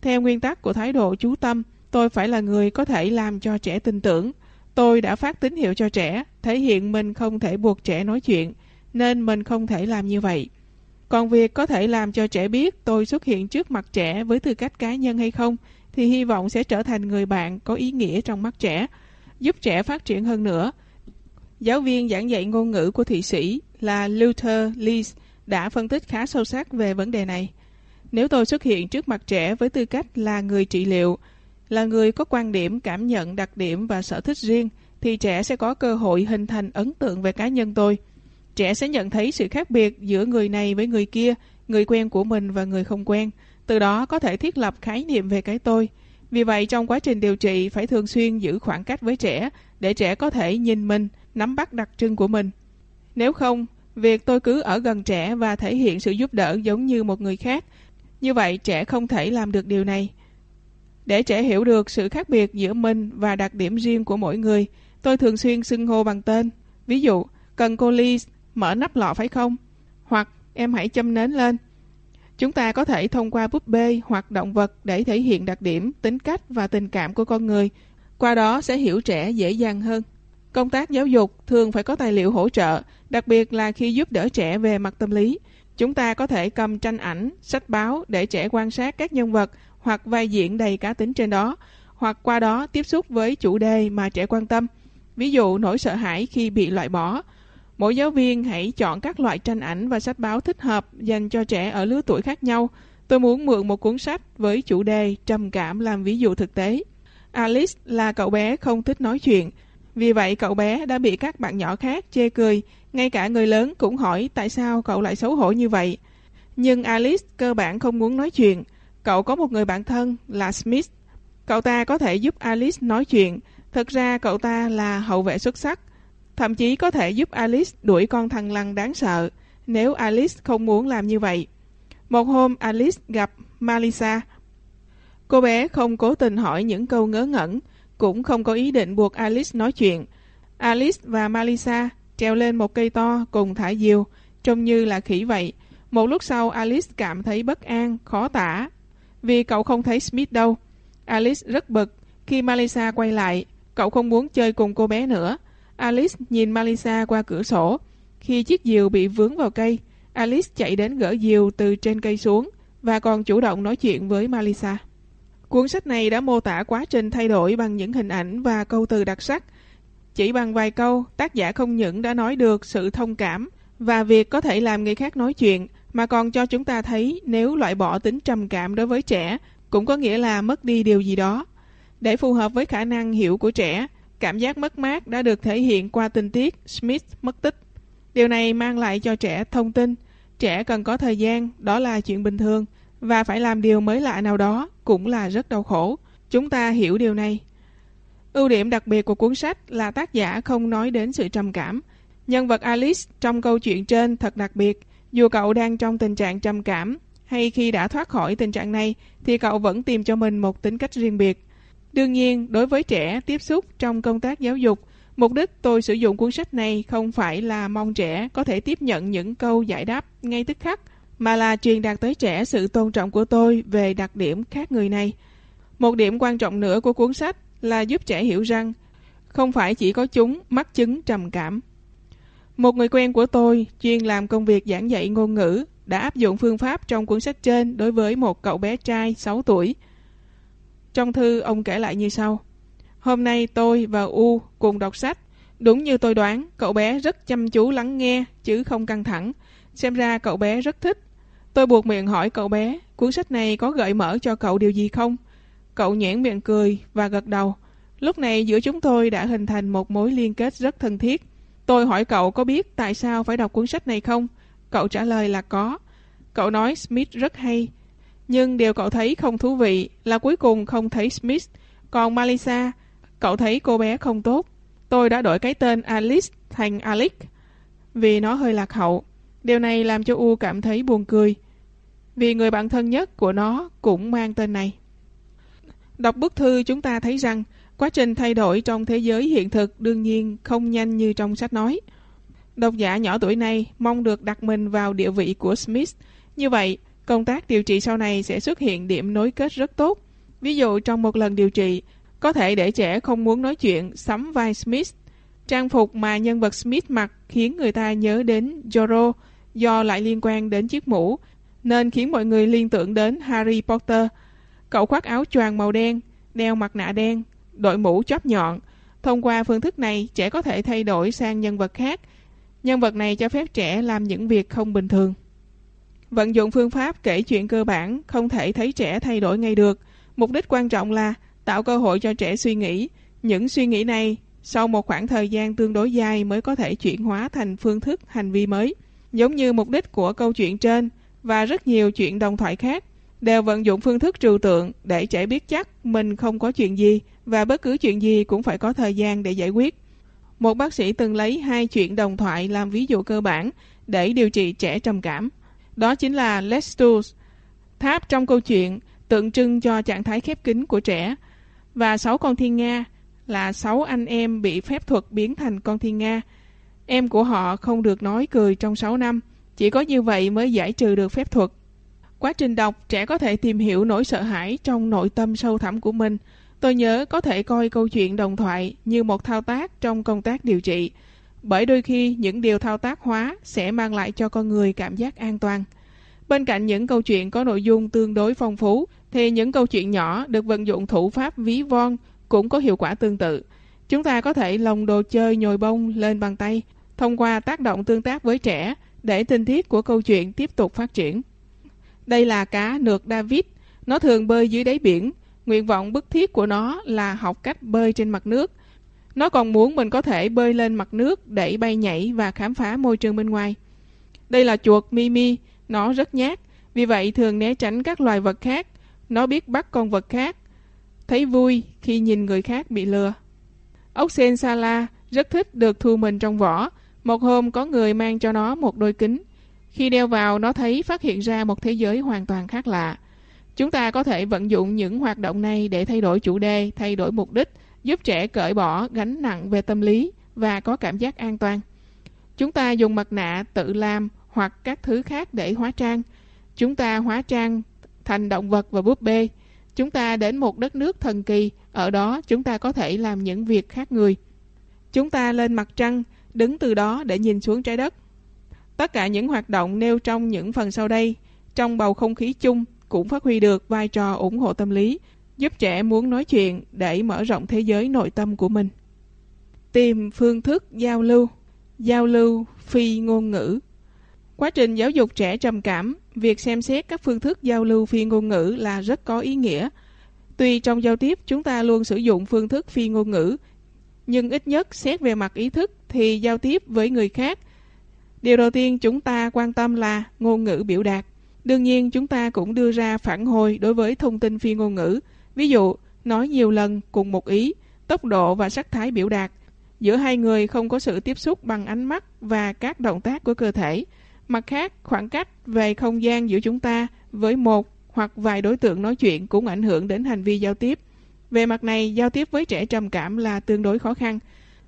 Theo nguyên tắc của thái độ chú tâm, tôi phải là người có thể làm cho trẻ tin tưởng. tôi đã phát tín hiệu cho trẻ, thể hiện mình không thể buộc trẻ nói chuyện, nên mình không thể làm như vậy. Còn việc có thể làm cho trẻ biết tôi xuất hiện trước mặt trẻ với tư cách cá nhân hay không, thì hy vọng sẽ trở thành người bạn có ý nghĩa trong mắt trẻ, giúp trẻ phát triển hơn nữa. Giáo viên giảng dạy ngôn ngữ của Thụy Sĩ là Luther Lees đã phân tích khá sâu sắc về vấn đề này. Nếu tôi xuất hiện trước mặt trẻ với tư cách là người trị liệu, là người có quan điểm, cảm nhận, đặc điểm và sở thích riêng, thì trẻ sẽ có cơ hội hình thành ấn tượng về cá nhân tôi. Trẻ sẽ nhận thấy sự khác biệt giữa người này với người kia, người quen của mình và người không quen. Từ đó có thể thiết lập khái niệm về cái tôi. Vì vậy trong quá trình điều trị phải thường xuyên giữ khoảng cách với trẻ để trẻ có thể nhìn mình, nắm bắt đặc trưng của mình. Nếu không, việc tôi cứ ở gần trẻ và thể hiện sự giúp đỡ giống như một người khác, như vậy trẻ không thể làm được điều này. Để trẻ hiểu được sự khác biệt giữa mình và đặc điểm riêng của mỗi người, tôi thường xuyên xưng hô bằng tên. Ví dụ, cần cô Lee mở nắp lọ phải không? Hoặc em hãy châm nến lên. Chúng ta có thể thông qua búp bê hoặc động vật để thể hiện đặc điểm, tính cách và tình cảm của con người. Qua đó sẽ hiểu trẻ dễ dàng hơn. Công tác giáo dục thường phải có tài liệu hỗ trợ, đặc biệt là khi giúp đỡ trẻ về mặt tâm lý. Chúng ta có thể cầm tranh ảnh, sách báo để trẻ quan sát các nhân vật hoặc vai diễn đầy cá tính trên đó, hoặc qua đó tiếp xúc với chủ đề mà trẻ quan tâm. Ví dụ nỗi sợ hãi khi bị loại bỏ. Mỗi giáo viên hãy chọn các loại tranh ảnh và sách báo thích hợp dành cho trẻ ở lứa tuổi khác nhau. Tôi muốn mượn một cuốn sách với chủ đề trầm cảm làm ví dụ thực tế. Alice là cậu bé không thích nói chuyện. Vì vậy, cậu bé đã bị các bạn nhỏ khác chê cười. Ngay cả người lớn cũng hỏi tại sao cậu lại xấu hổ như vậy. Nhưng Alice cơ bản không muốn nói chuyện. Cậu có một người bạn thân là Smith. Cậu ta có thể giúp Alice nói chuyện. Thực ra, cậu ta là hậu vệ xuất sắc. Thậm chí có thể giúp Alice đuổi con thằng lằn đáng sợ nếu Alice không muốn làm như vậy. Một hôm Alice gặp Malisa. Cô bé không cố tình hỏi những câu ngớ ngẩn, cũng không có ý định buộc Alice nói chuyện. Alice và Malisa treo lên một cây to cùng thả diều, trông như là khỉ vậy. Một lúc sau Alice cảm thấy bất an, khó tả vì cậu không thấy Smith đâu. Alice rất bực. Khi Malisa quay lại, cậu không muốn chơi cùng cô bé nữa. Alice nhìn Malisa qua cửa sổ. Khi chiếc diều bị vướng vào cây, Alice chạy đến gỡ diều từ trên cây xuống và còn chủ động nói chuyện với Malisa. Cuốn sách này đã mô tả quá trình thay đổi bằng những hình ảnh và câu từ đặc sắc. Chỉ bằng vài câu, tác giả không những đã nói được sự thông cảm và việc có thể làm người khác nói chuyện, mà còn cho chúng ta thấy nếu loại bỏ tính trầm cảm đối với trẻ cũng có nghĩa là mất đi điều gì đó. Để phù hợp với khả năng hiểu của trẻ, cảm giác mất mát đã được thể hiện qua tình tiết Smith mất tích. Điều này mang lại cho trẻ thông tin, trẻ cần có thời gian, đó là chuyện bình thường, và phải làm điều mới lạ nào đó cũng là rất đau khổ. Chúng ta hiểu điều này. Ưu điểm đặc biệt của cuốn sách là tác giả không nói đến sự trầm cảm. Nhân vật Alice trong câu chuyện trên thật đặc biệt – dù cậu đang trong tình trạng trầm cảm hay khi đã thoát khỏi tình trạng này thì cậu vẫn tìm cho mình một tính cách riêng biệt. Đương nhiên, đối với trẻ tiếp xúc trong công tác giáo dục, mục đích tôi sử dụng cuốn sách này không phải là mong trẻ có thể tiếp nhận những câu giải đáp ngay tức khắc, mà là truyền đạt tới trẻ sự tôn trọng của tôi về đặc điểm khác người này. Một điểm quan trọng nữa của cuốn sách là giúp trẻ hiểu rằng không phải chỉ có chúng mắc chứng trầm cảm. Một người quen của tôi chuyên làm công việc giảng dạy ngôn ngữ đã áp dụng phương pháp trong cuốn sách trên đối với một cậu bé trai 6 tuổi. Trong thư ông kể lại như sau. Hôm nay tôi và U cùng đọc sách. Đúng như tôi đoán, cậu bé rất chăm chú lắng nghe chứ không căng thẳng. Xem ra cậu bé rất thích. Tôi buộc miệng hỏi cậu bé, cuốn sách này có gợi mở cho cậu điều gì không? Cậu nhãn miệng cười và gật đầu. Lúc này giữa chúng tôi đã hình thành một mối liên kết rất thân thiết. Tôi hỏi cậu có biết tại sao phải đọc cuốn sách này không? Cậu trả lời là có. Cậu nói Smith rất hay. Nhưng điều cậu thấy không thú vị là cuối cùng không thấy Smith. Còn Malisa, cậu thấy cô bé không tốt. Tôi đã đổi cái tên Alice thành Alex vì nó hơi lạc hậu. Điều này làm cho U cảm thấy buồn cười. Vì người bạn thân nhất của nó cũng mang tên này. Đọc bức thư chúng ta thấy rằng Quá trình thay đổi trong thế giới hiện thực đương nhiên không nhanh như trong sách nói. Độc giả nhỏ tuổi này mong được đặt mình vào địa vị của Smith. Như vậy, công tác điều trị sau này sẽ xuất hiện điểm nối kết rất tốt. Ví dụ trong một lần điều trị, Có thể để trẻ không muốn nói chuyện sắm vai Smith. Trang phục mà nhân vật Smith mặc khiến người ta nhớ đến Zorro do lại liên quan đến chiếc mũ, nên khiến mọi người liên tưởng đến Harry Potter. Cậu khoác áo choàng màu đen, đeo mặt nạ đen, đội mũ chóp nhọn. Thông qua phương thức này, trẻ có thể thay đổi sang nhân vật khác. Nhân vật này cho phép trẻ làm những việc không bình thường. Vận dụng phương pháp kể chuyện cơ bản, không thể thấy trẻ thay đổi ngay được. Mục đích quan trọng là tạo cơ hội cho trẻ suy nghĩ. Những suy nghĩ này, sau một khoảng thời gian tương đối dài mới có thể chuyển hóa thành phương thức hành vi mới. Giống như mục đích của câu chuyện trên và rất nhiều chuyện đồng thoại khác, đều vận dụng phương thức trừu tượng để trẻ biết chắc mình không có chuyện gì và bất cứ chuyện gì cũng phải có thời gian để giải quyết. Một bác sĩ từng lấy hai chuyện đồng thoại làm ví dụ cơ bản để điều trị trẻ trầm cảm. Đó chính là Lestus, tháp trong câu chuyện tượng trưng cho trạng thái khép kín của trẻ, và sáu con thiên nga là sáu anh em bị phép thuật biến thành con thiên nga. Em của họ không được nói cười trong 6 năm, chỉ có như vậy mới giải trừ được phép thuật. Quá trình đọc, trẻ có thể tìm hiểu nỗi sợ hãi trong nội tâm sâu thẳm của mình. Tôi nhớ có thể coi câu chuyện đồng thoại như một thao tác trong công tác điều trị, bởi đôi khi những điều thao tác hóa sẽ mang lại cho con người cảm giác an toàn. Bên cạnh những câu chuyện có nội dung tương đối phong phú, thì những câu chuyện nhỏ được vận dụng thủ pháp ví von cũng có hiệu quả tương tự. Chúng ta có thể lồng đồ chơi nhồi bông lên bằng tay, thông qua tác động tương tác với trẻ để tình tiết của câu chuyện tiếp tục phát triển. Đây là cá nược David, nó thường bơi dưới đáy biển. Nguyện vọng bức thiết của nó là học cách bơi trên mặt nước. Nó còn muốn mình có thể bơi lên mặt nước để bay nhảy và khám phá môi trường bên ngoài. Đây là chuột Mimi, nó rất nhát, vì vậy thường né tránh các loài vật khác. Nó biết bắt con vật khác, thấy vui khi nhìn người khác bị lừa. Ốc sen Sala rất thích được thu mình trong vỏ. Một hôm có người mang cho nó một đôi kính. Khi đeo vào, nó thấy phát hiện ra một thế giới hoàn toàn khác lạ. Chúng ta có thể vận dụng những hoạt động này để thay đổi chủ đề, thay đổi mục đích, giúp trẻ cởi bỏ gánh nặng về tâm lý và có cảm giác an toàn. Chúng ta dùng mặt nạ tự làm hoặc các thứ khác để hóa trang. Chúng ta hóa trang thành động vật và búp bê. Chúng ta đến một đất nước thần kỳ, ở đó chúng ta có thể làm những việc khác người. Chúng ta lên mặt trăng, đứng từ đó để nhìn xuống trái đất. Tất cả những hoạt động nêu trong những phần sau đây, trong bầu không khí chung cũng phát huy được vai trò ủng hộ tâm lý, giúp trẻ muốn nói chuyện để mở rộng thế giới nội tâm của mình. Tìm phương thức giao lưu, giao lưu phi ngôn ngữ. Quá trình giáo dục trẻ trầm cảm, việc xem xét các phương thức giao lưu phi ngôn ngữ là rất có ý nghĩa. Tuy trong giao tiếp chúng ta luôn sử dụng phương thức phi ngôn ngữ, nhưng ít nhất xét về mặt ý thức thì giao tiếp với người khác. Điều đầu tiên chúng ta quan tâm là ngôn ngữ biểu đạt. Đương nhiên chúng ta cũng đưa ra phản hồi đối với thông tin phi ngôn ngữ. Ví dụ, nói nhiều lần cùng một ý, tốc độ và sắc thái biểu đạt. Giữa hai người không có sự tiếp xúc bằng ánh mắt và các động tác của cơ thể. Mặt khác, khoảng cách về không gian giữa chúng ta với một hoặc vài đối tượng nói chuyện cũng ảnh hưởng đến hành vi giao tiếp. Về mặt này, giao tiếp với trẻ trầm cảm là tương đối khó khăn,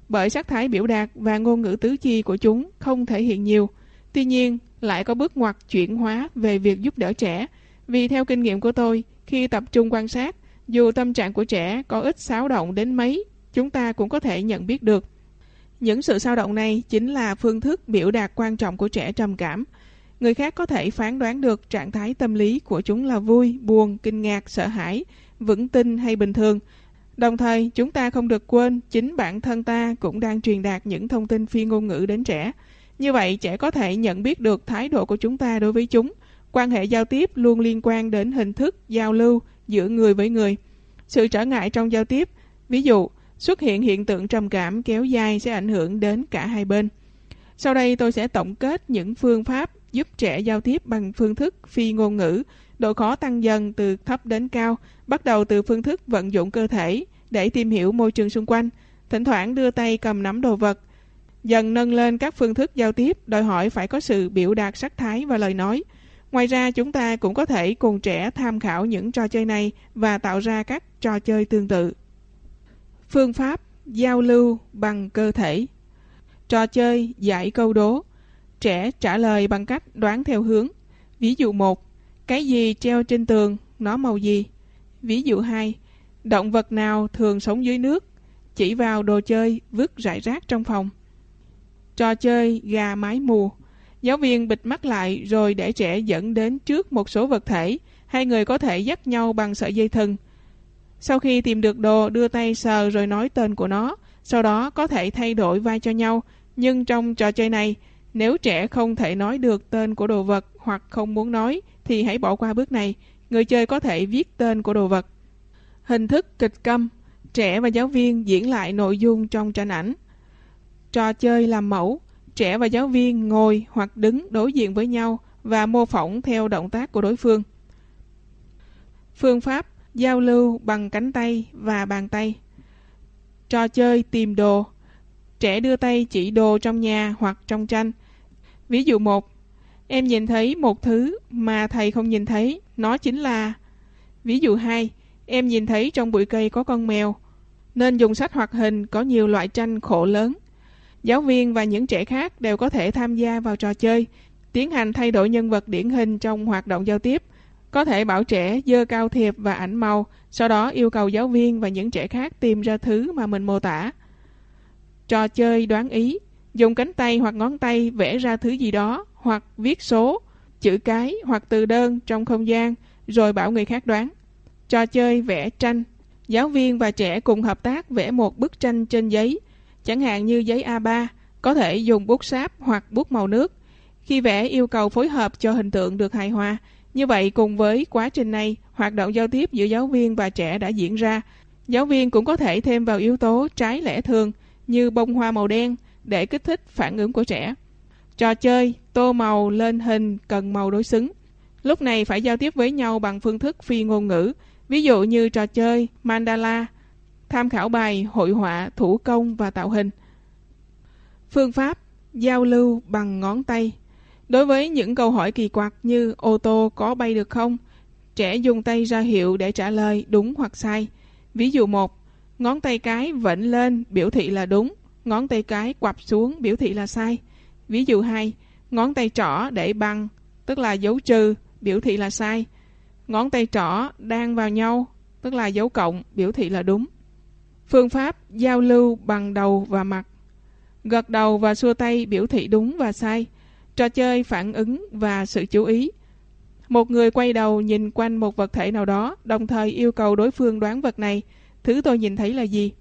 bởi sắc thái biểu đạt và ngôn ngữ tứ chi của chúng không thể hiện nhiều. Tuy nhiên, lại có bước ngoặt chuyển hóa về việc giúp đỡ trẻ. Vì theo kinh nghiệm của tôi, khi tập trung quan sát, dù tâm trạng của trẻ có ít xáo động đến mấy, chúng ta cũng có thể nhận biết được. Những sự xáo động này chính là phương thức biểu đạt quan trọng của trẻ trầm cảm. Người khác có thể phán đoán được trạng thái tâm lý của chúng là vui, buồn, kinh ngạc, sợ hãi, vững tin hay bình thường. Đồng thời, chúng ta không được quên chính bản thân ta cũng đang truyền đạt những thông tin phi ngôn ngữ đến trẻ. Như vậy, trẻ có thể nhận biết được thái độ của chúng ta đối với chúng. Quan hệ giao tiếp luôn liên quan đến hình thức giao lưu giữa người với người. Sự trở ngại trong giao tiếp, ví dụ, xuất hiện hiện tượng trầm cảm kéo dài sẽ ảnh hưởng đến cả hai bên. Sau đây tôi sẽ tổng kết những phương pháp giúp trẻ giao tiếp bằng phương thức phi ngôn ngữ, độ khó tăng dần từ thấp đến cao, bắt đầu từ phương thức vận dụng cơ thể để tìm hiểu môi trường xung quanh, thỉnh thoảng đưa tay cầm nắm đồ vật, dần nâng lên các phương thức giao tiếp đòi hỏi phải có sự biểu đạt sắc thái và lời nói. Ngoài ra chúng ta cũng có thể cùng trẻ tham khảo những trò chơi này và tạo ra các trò chơi tương tự. Phương pháp giao lưu bằng cơ thể Trò chơi giải câu đố Trẻ trả lời bằng cách đoán theo hướng Ví dụ 1 Cái gì treo trên tường, nó màu gì? Ví dụ 2 Động vật nào thường sống dưới nước? Chỉ vào đồ chơi vứt rải rác trong phòng. Trò chơi gà mái mù. Giáo viên bịt mắt lại rồi để trẻ dẫn đến trước một số vật thể. Hai người có thể dắt nhau bằng sợi dây thừng. Sau khi tìm được đồ, đưa tay sờ rồi nói tên của nó. Sau đó có thể thay đổi vai cho nhau. Nhưng trong trò chơi này, nếu trẻ không thể nói được tên của đồ vật hoặc không muốn nói, thì hãy bỏ qua bước này. Người chơi có thể viết tên của đồ vật. Hình thức kịch câm Trẻ và giáo viên diễn lại nội dung trong tranh ảnh. Trò chơi làm mẫu Trẻ và giáo viên ngồi hoặc đứng đối diện với nhau và mô phỏng theo động tác của đối phương. Phương pháp giao lưu bằng cánh tay và bàn tay. Trò chơi tìm đồ. Trẻ đưa tay chỉ đồ trong nhà hoặc trong tranh. Ví dụ 1. Em nhìn thấy một thứ mà thầy không nhìn thấy, nó chính là... Ví dụ 2. Em nhìn thấy trong bụi cây có con mèo, nên dùng sách hoạt hình có nhiều loại tranh khổ lớn. Giáo viên và những trẻ khác đều có thể tham gia vào trò chơi, tiến hành thay đổi nhân vật điển hình trong hoạt động giao tiếp, có thể bảo trẻ dơ cao thiệp và ảnh màu, sau đó yêu cầu giáo viên và những trẻ khác tìm ra thứ mà mình mô tả. Trò chơi đoán ý, dùng cánh tay hoặc ngón tay vẽ ra thứ gì đó, hoặc viết số, chữ cái hoặc từ đơn trong không gian, rồi bảo người khác đoán. Trò chơi vẽ tranh, giáo viên và trẻ cùng hợp tác vẽ một bức tranh trên giấy, chẳng hạn như giấy A3, có thể dùng bút sáp hoặc bút màu nước. Khi vẽ yêu cầu phối hợp cho hình tượng được hài hòa, như vậy cùng với quá trình này, hoạt động giao tiếp giữa giáo viên và trẻ đã diễn ra. Giáo viên cũng có thể thêm vào yếu tố trái lẽ thường như bông hoa màu đen để kích thích phản ứng của trẻ. Trò chơi, tô màu lên hình cần màu đối xứng. Lúc này phải giao tiếp với nhau bằng phương thức phi ngôn ngữ, ví dụ như trò chơi mandala, tham khảo bài hội họa, thủ công và tạo hình. Phương pháp giao lưu bằng ngón tay. Đối với những câu hỏi kỳ quặc như ô tô có bay được không, trẻ dùng tay ra hiệu để trả lời đúng hoặc sai. Ví dụ 1, ngón tay cái vẫn lên biểu thị là đúng, ngón tay cái quặp xuống biểu thị là sai. Ví dụ 2, ngón tay trỏ để bằng, tức là dấu trừ, biểu thị là sai. Ngón tay trỏ đang vào nhau, tức là dấu cộng, biểu thị là đúng. Phương pháp giao lưu bằng đầu và mặt. Gật đầu và xua tay biểu thị đúng và sai. Trò chơi phản ứng và sự chú ý. Một người quay đầu nhìn quanh một vật thể nào đó, đồng thời yêu cầu đối phương đoán vật này. Thứ tôi nhìn thấy là gì?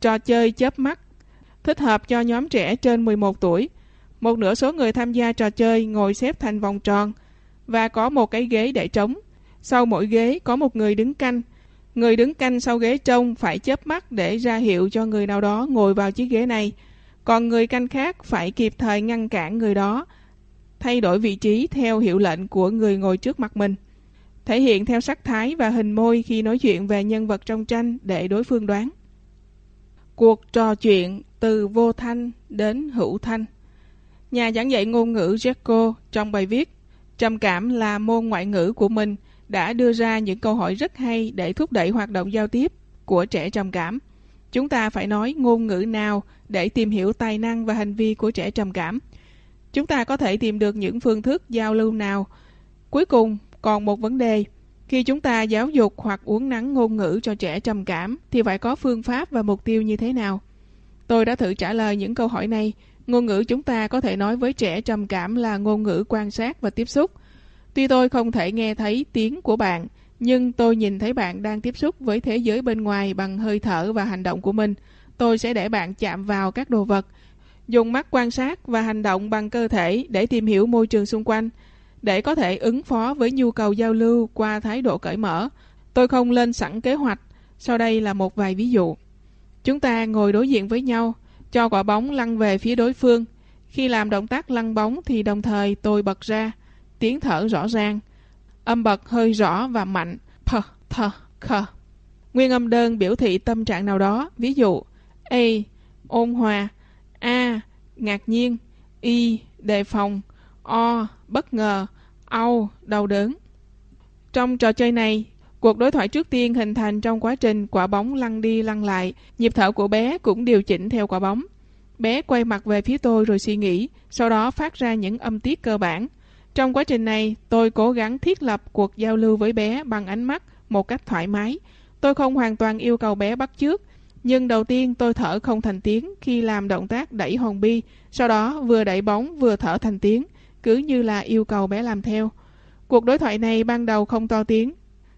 Trò chơi chớp mắt. Thích hợp cho nhóm trẻ trên 11 tuổi. Một nửa số người tham gia trò chơi ngồi xếp thành vòng tròn và có một cái ghế để trống. Sau mỗi ghế có một người đứng canh. Người đứng canh sau ghế trông phải chớp mắt để ra hiệu cho người nào đó ngồi vào chiếc ghế này. Còn người canh khác phải kịp thời ngăn cản người đó, thay đổi vị trí theo hiệu lệnh của người ngồi trước mặt mình. Thể hiện theo sắc thái và hình môi khi nói chuyện về nhân vật trong tranh để đối phương đoán. Cuộc trò chuyện từ vô thanh đến hữu thanh Nhà giảng dạy ngôn ngữ Jacko trong bài viết Trầm cảm là môn ngoại ngữ của mình đã đưa ra những câu hỏi rất hay để thúc đẩy hoạt động giao tiếp của trẻ trầm cảm. Chúng ta phải nói ngôn ngữ nào để tìm hiểu tài năng và hành vi của trẻ trầm cảm. Chúng ta có thể tìm được những phương thức giao lưu nào. Cuối cùng, còn một vấn đề. Khi chúng ta giáo dục hoặc uống nắng ngôn ngữ cho trẻ trầm cảm thì phải có phương pháp và mục tiêu như thế nào? Tôi đã thử trả lời những câu hỏi này. Ngôn ngữ chúng ta có thể nói với trẻ trầm cảm là ngôn ngữ quan sát và tiếp xúc. Tuy tôi không thể nghe thấy tiếng của bạn, nhưng tôi nhìn thấy bạn đang tiếp xúc với thế giới bên ngoài bằng hơi thở và hành động của mình. Tôi sẽ để bạn chạm vào các đồ vật, dùng mắt quan sát và hành động bằng cơ thể để tìm hiểu môi trường xung quanh, để có thể ứng phó với nhu cầu giao lưu qua thái độ cởi mở. Tôi không lên sẵn kế hoạch, sau đây là một vài ví dụ. Chúng ta ngồi đối diện với nhau, cho quả bóng lăn về phía đối phương. Khi làm động tác lăn bóng thì đồng thời tôi bật ra, tiếng thở rõ ràng, âm bật hơi rõ và mạnh, p, th, kh. Nguyên âm đơn biểu thị tâm trạng nào đó, ví dụ A. Ôn hòa A. Ngạc nhiên Y. Đề phòng O. Bất ngờ Âu. Đau đớn Trong trò chơi này, cuộc đối thoại trước tiên hình thành trong quá trình quả bóng lăn đi lăn lại, nhịp thở của bé cũng điều chỉnh theo quả bóng. Bé quay mặt về phía tôi rồi suy nghĩ, sau đó phát ra những âm tiết cơ bản. Trong quá trình này, tôi cố gắng thiết lập cuộc giao lưu với bé bằng ánh mắt một cách thoải mái. Tôi không hoàn toàn yêu cầu bé bắt chước, nhưng đầu tiên tôi thở không thành tiếng khi làm động tác đẩy hòn bi, sau đó vừa đẩy bóng vừa thở thành tiếng, cứ như là yêu cầu bé làm theo. Cuộc đối thoại này ban đầu không to tiếng,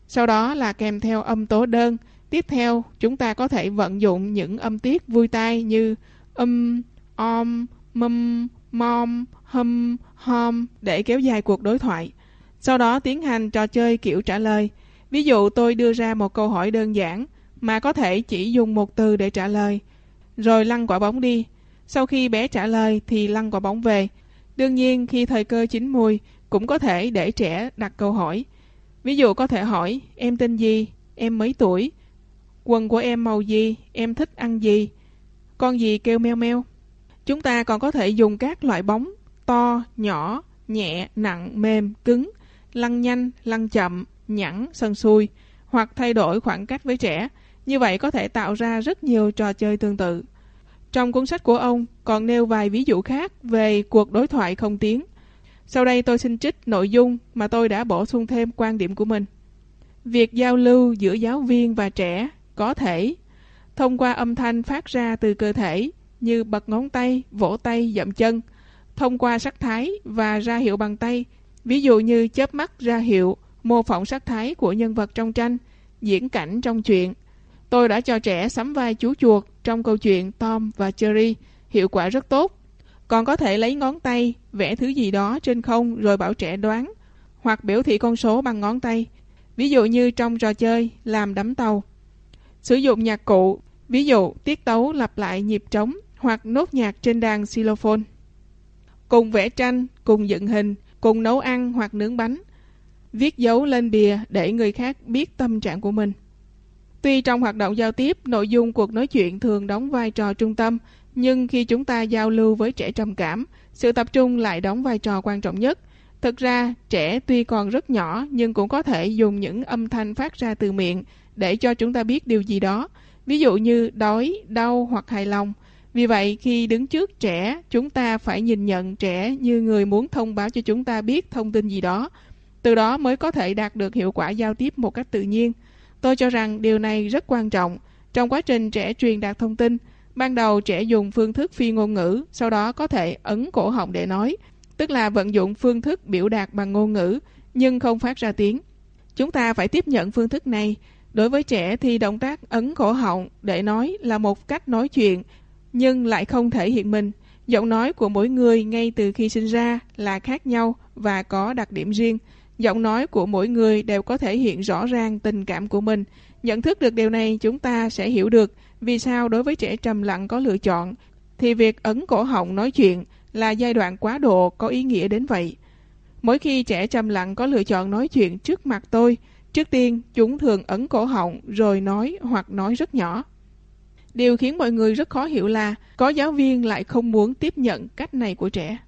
sau đó là kèm theo âm tố đơn. Tiếp theo, chúng ta có thể vận dụng những âm tiết vui tai như um, om, mum, mom, hum, hom để kéo dài cuộc đối thoại. Sau đó tiến hành trò chơi kiểu trả lời. Ví dụ tôi đưa ra một câu hỏi đơn giản mà có thể chỉ dùng một từ để trả lời, rồi lăn quả bóng đi. Sau khi bé trả lời thì lăn quả bóng về. Đương nhiên khi thời cơ chín mùi cũng có thể để trẻ đặt câu hỏi. Ví dụ có thể hỏi em tên gì, em mấy tuổi, quần của em màu gì, em thích ăn gì, con gì kêu meo meo. Chúng ta còn có thể dùng các loại bóng to, nhỏ, nhẹ, nặng, mềm, cứng, lăn nhanh, lăn chậm, nhẵn, sần sùi, hoặc thay đổi khoảng cách với trẻ. Như vậy có thể tạo ra rất nhiều trò chơi tương tự. Trong cuốn sách của ông còn nêu vài ví dụ khác về cuộc đối thoại không tiếng. Sau đây tôi xin trích nội dung mà tôi đã bổ sung thêm quan điểm của mình. Việc giao lưu giữa giáo viên và trẻ có thể thông qua âm thanh phát ra từ cơ thể như bật ngón tay, vỗ tay, dậm chân, thông qua sắc thái và ra hiệu bằng tay, ví dụ như chớp mắt ra hiệu, mô phỏng sắc thái của nhân vật trong tranh, diễn cảnh trong chuyện. Tôi đã cho trẻ sắm vai chú chuột trong câu chuyện Tom và Jerry, hiệu quả rất tốt. Còn có thể lấy ngón tay, vẽ thứ gì đó trên không rồi bảo trẻ đoán, hoặc biểu thị con số bằng ngón tay. Ví dụ như trong trò chơi làm đắm tàu. Sử dụng nhạc cụ, ví dụ tiết tấu lặp lại nhịp trống hoặc nốt nhạc trên đàn xylophone. Cùng vẽ tranh, cùng dựng hình, cùng nấu ăn hoặc nướng bánh. Viết dấu lên bìa để người khác biết tâm trạng của mình. Tuy trong hoạt động giao tiếp, nội dung cuộc nói chuyện thường đóng vai trò trung tâm, nhưng khi chúng ta giao lưu với trẻ trầm cảm, sự tập trung lại đóng vai trò quan trọng nhất. Thực ra, trẻ tuy còn rất nhỏ nhưng cũng có thể dùng những âm thanh phát ra từ miệng để cho chúng ta biết điều gì đó, ví dụ như đói, đau hoặc hài lòng. Vì vậy, khi đứng trước trẻ, chúng ta phải nhìn nhận trẻ như người muốn thông báo cho chúng ta biết thông tin gì đó. Từ đó mới có thể đạt được hiệu quả giao tiếp một cách tự nhiên. Tôi cho rằng điều này rất quan trọng. Trong quá trình trẻ truyền đạt thông tin, ban đầu trẻ dùng phương thức phi ngôn ngữ, sau đó có thể ấn cổ họng để nói, tức là vận dụng phương thức biểu đạt bằng ngôn ngữ, nhưng không phát ra tiếng. Chúng ta phải tiếp nhận phương thức này. Đối với trẻ thì động tác ấn cổ họng để nói là một cách nói chuyện, nhưng lại không thể hiện mình. Giọng nói của mỗi người ngay từ khi sinh ra là khác nhau và có đặc điểm riêng. Giọng nói của mỗi người đều có thể hiện rõ ràng tình cảm của mình. Nhận thức được điều này chúng ta sẽ hiểu được vì sao đối với trẻ trầm lặng có lựa chọn thì việc ấn cổ họng nói chuyện là giai đoạn quá độ có ý nghĩa đến vậy. Mỗi khi trẻ trầm lặng có lựa chọn nói chuyện trước mặt tôi, trước tiên chúng thường ấn cổ họng rồi nói hoặc nói rất nhỏ. Điều khiến mọi người rất khó hiểu là có giáo viên lại không muốn tiếp nhận cách này của trẻ.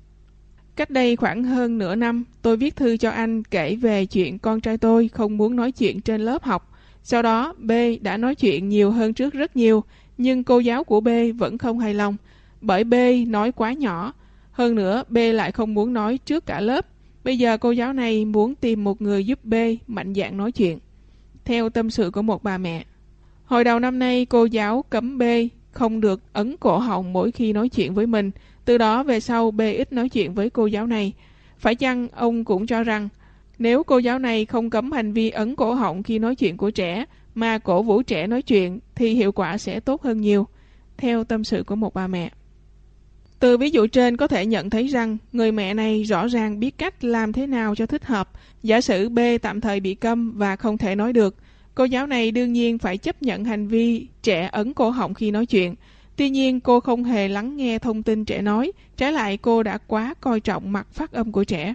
Cách đây khoảng hơn nửa năm, tôi viết thư cho anh kể về chuyện con trai tôi không muốn nói chuyện trên lớp học. Sau đó, B đã nói chuyện nhiều hơn trước rất nhiều, nhưng cô giáo của B vẫn không hài lòng, bởi B nói quá nhỏ. Hơn nữa, B lại không muốn nói trước cả lớp. Bây giờ cô giáo này muốn tìm một người giúp B mạnh dạn nói chuyện. Theo tâm sự của một bà mẹ. Hồi đầu năm nay, cô giáo cấm B không được ấn cổ họng mỗi khi nói chuyện với mình, từ đó về sau B ít nói chuyện với cô giáo này. Phải chăng ông cũng cho rằng nếu cô giáo này không cấm hành vi ấn cổ họng khi nói chuyện của trẻ mà cổ vũ trẻ nói chuyện thì hiệu quả sẽ tốt hơn nhiều, theo tâm sự của một bà mẹ. Từ ví dụ trên có thể nhận thấy rằng người mẹ này rõ ràng biết cách làm thế nào cho thích hợp. Giả sử B tạm thời bị câm và không thể nói được, cô giáo này đương nhiên phải chấp nhận hành vi trẻ ấn cổ họng khi nói chuyện. Tuy nhiên cô không hề lắng nghe thông tin trẻ nói, trái lại cô đã quá coi trọng mặt phát âm của trẻ.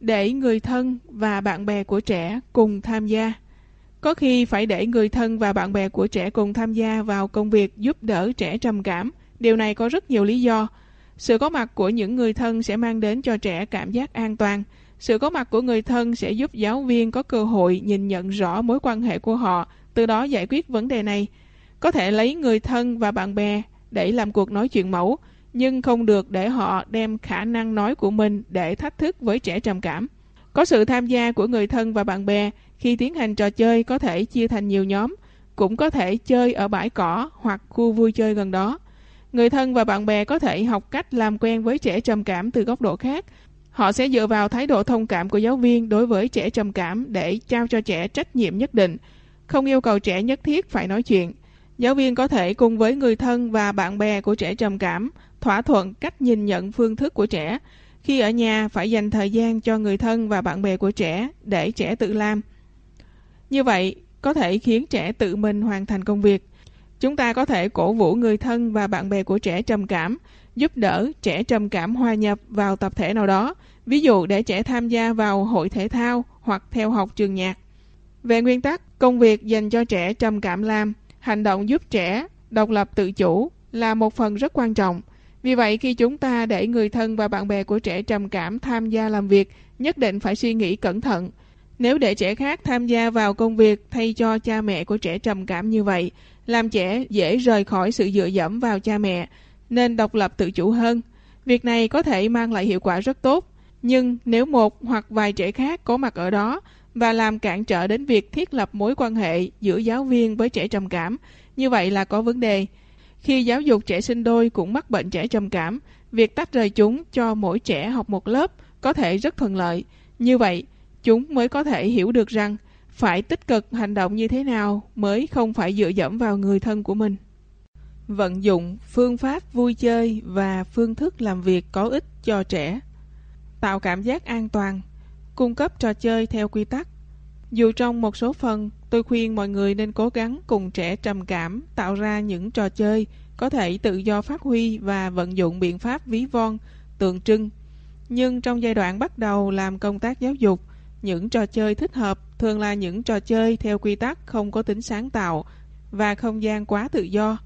Để người thân và bạn bè của trẻ cùng tham gia. Có khi phải để người thân và bạn bè của trẻ cùng tham gia vào công việc giúp đỡ trẻ trầm cảm. Điều này có rất nhiều lý do. Sự có mặt của những người thân sẽ mang đến cho trẻ cảm giác an toàn. Sự có mặt của người thân sẽ giúp giáo viên có cơ hội nhìn nhận rõ mối quan hệ của họ, từ đó giải quyết vấn đề này. Có thể lấy người thân và bạn bè để làm cuộc nói chuyện mẫu, nhưng không được để họ đem khả năng nói của mình để thách thức với trẻ trầm cảm. Có sự tham gia của người thân và bạn bè khi tiến hành trò chơi có thể chia thành nhiều nhóm. cũng có thể chơi ở bãi cỏ hoặc khu vui chơi gần đó. Người thân và bạn bè có thể học cách làm quen với trẻ trầm cảm từ góc độ khác. Họ sẽ dựa vào thái độ thông cảm của giáo viên đối với trẻ trầm cảm để trao cho trẻ trách nhiệm nhất định, không yêu cầu trẻ nhất thiết phải nói chuyện. Giáo viên có thể cùng với người thân và bạn bè của trẻ trầm cảm thỏa thuận cách nhìn nhận phương thức của trẻ. Khi ở nhà phải dành thời gian cho người thân và bạn bè của trẻ để trẻ tự làm. Như vậy, có thể khiến trẻ tự mình hoàn thành công việc. Chúng ta có thể cổ vũ người thân và bạn bè của trẻ trầm cảm, giúp đỡ trẻ trầm cảm hòa nhập vào tập thể nào đó, ví dụ để trẻ tham gia vào hội thể thao hoặc theo học trường nhạc. Về nguyên tắc, công việc dành cho trẻ trầm cảm làm, hành động giúp trẻ độc lập tự chủ là một phần rất quan trọng. Vì vậy, khi chúng ta để người thân và bạn bè của trẻ trầm cảm tham gia làm việc, nhất định phải suy nghĩ cẩn thận. Nếu để trẻ khác tham gia vào công việc thay cho cha mẹ của trẻ trầm cảm như vậy, làm trẻ dễ rời khỏi sự dựa dẫm vào cha mẹ, nên độc lập tự chủ hơn. Việc này có thể mang lại hiệu quả rất tốt, nhưng nếu một hoặc vài trẻ khác có mặt ở đó và làm cản trở đến việc thiết lập mối quan hệ giữa giáo viên với trẻ trầm cảm, như vậy là có vấn đề. Khi giáo dục trẻ sinh đôi cũng mắc bệnh trẻ trầm cảm, việc tách rời chúng cho mỗi trẻ học một lớp có thể rất thuận lợi. Như vậy, chúng mới có thể hiểu được rằng phải tích cực hành động như thế nào mới không phải dựa dẫm vào người thân của mình. Vận dụng phương pháp vui chơi và phương thức làm việc có ích cho trẻ. Tạo cảm giác an toàn, cung cấp trò chơi theo quy tắc. Dù trong một số phần, tôi khuyên mọi người nên cố gắng cùng trẻ trầm cảm tạo ra những trò chơi có thể tự do phát huy và vận dụng biện pháp ví von, tượng trưng. Nhưng trong giai đoạn bắt đầu làm công tác giáo dục, những trò chơi thích hợp thường là những trò chơi theo quy tắc không có tính sáng tạo và không gian quá tự do.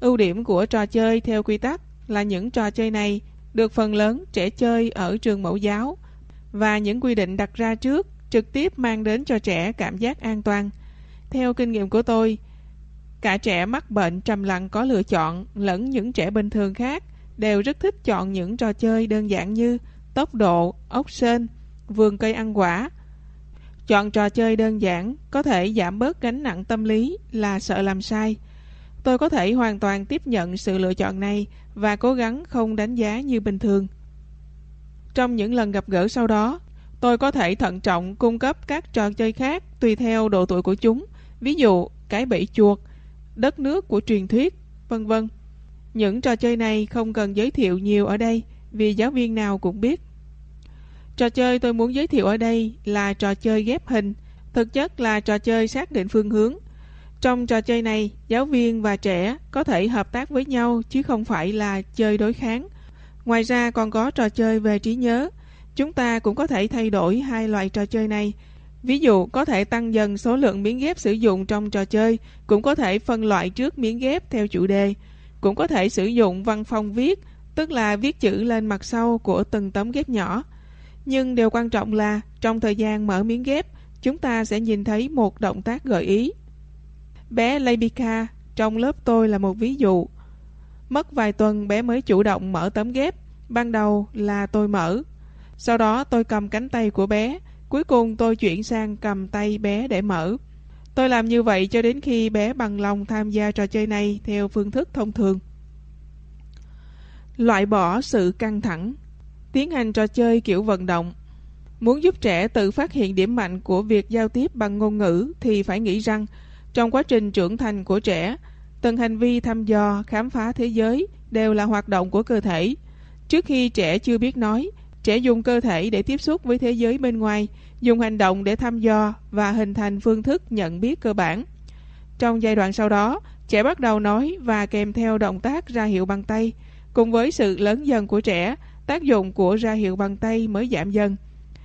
Ưu điểm của trò chơi theo quy tắc là những trò chơi này được phần lớn trẻ chơi ở trường mẫu giáo và những quy định đặt ra trước trực tiếp mang đến cho trẻ cảm giác an toàn. Theo kinh nghiệm của tôi, cả trẻ mắc bệnh trầm lặng có lựa chọn lẫn những trẻ bình thường khác đều rất thích chọn những trò chơi đơn giản như tốc độ, ốc sên, vườn cây ăn quả. Chọn trò chơi đơn giản có thể giảm bớt gánh nặng tâm lý là sợ làm sai. Tôi có thể hoàn toàn tiếp nhận sự lựa chọn này và cố gắng không đánh giá như bình thường. Trong những lần gặp gỡ sau đó, tôi có thể thận trọng cung cấp các trò chơi khác tùy theo độ tuổi của chúng, ví dụ cái bẫy chuột, đất nước của truyền thuyết, vân vân. Những trò chơi này không cần giới thiệu nhiều ở đây vì giáo viên nào cũng biết. Trò chơi tôi muốn giới thiệu ở đây là trò chơi ghép hình, thực chất là trò chơi xác định phương hướng. Trong trò chơi này, giáo viên và trẻ có thể hợp tác với nhau chứ không phải là chơi đối kháng. Ngoài ra còn có trò chơi về trí nhớ. Chúng ta cũng có thể thay đổi hai loại trò chơi này. Ví dụ có thể tăng dần số lượng miếng ghép sử dụng trong trò chơi, cũng có thể phân loại trước miếng ghép theo chủ đề. Cũng có thể sử dụng văn phong viết, tức là viết chữ lên mặt sau của từng tấm ghép nhỏ. Nhưng điều quan trọng là trong thời gian mở miếng ghép, chúng ta sẽ nhìn thấy một động tác gợi ý. Bé Labika trong lớp tôi là một ví dụ. Mất vài tuần bé mới chủ động mở tấm ghép, ban đầu là tôi mở. Sau đó tôi cầm cánh tay của bé, cuối cùng tôi chuyển sang cầm tay bé để mở. Tôi làm như vậy cho đến khi bé bằng lòng tham gia trò chơi này theo phương thức thông thường. Loại bỏ sự căng thẳng Tiến hành trò chơi kiểu vận động Muốn giúp trẻ tự phát hiện điểm mạnh của việc giao tiếp bằng ngôn ngữ thì phải nghĩ rằng trong quá trình trưởng thành của trẻ, từng hành vi thăm dò, khám phá thế giới đều là hoạt động của cơ thể. Trước khi trẻ chưa biết nói, trẻ dùng cơ thể để tiếp xúc với thế giới bên ngoài, dùng hành động để thăm dò và hình thành phương thức nhận biết cơ bản. Trong giai đoạn sau đó, trẻ bắt đầu nói và kèm theo động tác ra hiệu bằng tay. Cùng với sự lớn dần của trẻ, tác dụng của ra hiệu bằng tay mới giảm dần.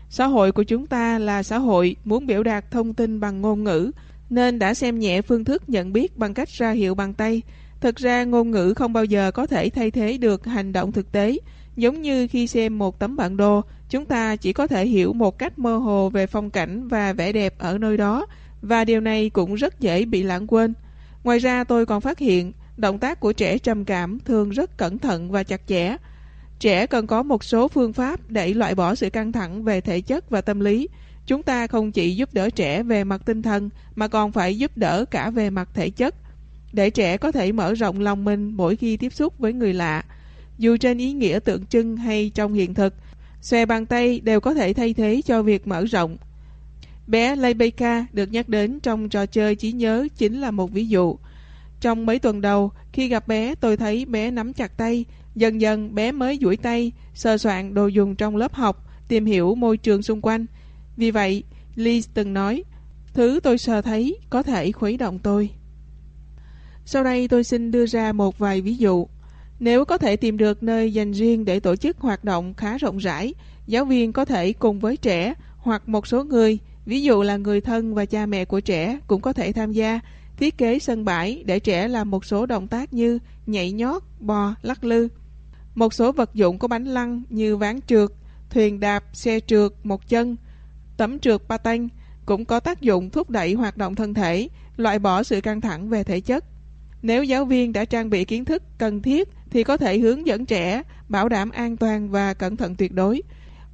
Xã hội của chúng ta là xã hội muốn biểu đạt thông tin bằng ngôn ngữ, nên đã xem nhẹ phương thức nhận biết bằng cách ra hiệu bằng tay. Thực ra ngôn ngữ không bao giờ có thể thay thế được hành động thực tế. Giống như khi xem một tấm bản đồ, chúng ta chỉ có thể hiểu một cách mơ hồ về phong cảnh và vẻ đẹp ở nơi đó, và điều này cũng rất dễ bị lãng quên. Ngoài ra tôi còn phát hiện, động tác của trẻ trầm cảm thường rất cẩn thận và chặt chẽ. Trẻ cần có một số phương pháp để loại bỏ sự căng thẳng về thể chất và tâm lý chúng ta không chỉ giúp đỡ trẻ về mặt tinh thần mà còn phải giúp đỡ cả về mặt thể chất. Để trẻ có thể mở rộng lòng mình mỗi khi tiếp xúc với người lạ. Dù trên ý nghĩa tượng trưng hay trong hiện thực, xòe bàn tay đều có thể thay thế cho việc mở rộng. Bé Leibeka được nhắc đến trong trò chơi trí nhớ chính là một ví dụ. Trong mấy tuần đầu, khi gặp bé tôi thấy bé nắm chặt tay, dần dần bé mới duỗi tay, sờ soạn đồ dùng trong lớp học, tìm hiểu môi trường xung quanh. Vì vậy, lee từng nói, thứ tôi sờ thấy có thể khuấy động tôi. Sau đây tôi xin đưa ra một vài ví dụ. Nếu có thể tìm được nơi dành riêng để tổ chức hoạt động khá rộng rãi, giáo viên có thể cùng với trẻ hoặc một số người, ví dụ là người thân và cha mẹ của trẻ cũng có thể tham gia, thiết kế sân bãi để trẻ làm một số động tác như nhảy nhót, bò, lắc lư. Một số vật dụng có bánh lăn như ván trượt, thuyền đạp, xe trượt, một chân, tấm trượt patin cũng có tác dụng thúc đẩy hoạt động thân thể, loại bỏ sự căng thẳng về thể chất. Nếu giáo viên đã trang bị kiến thức cần thiết thì có thể hướng dẫn trẻ bảo đảm an toàn và cẩn thận tuyệt đối.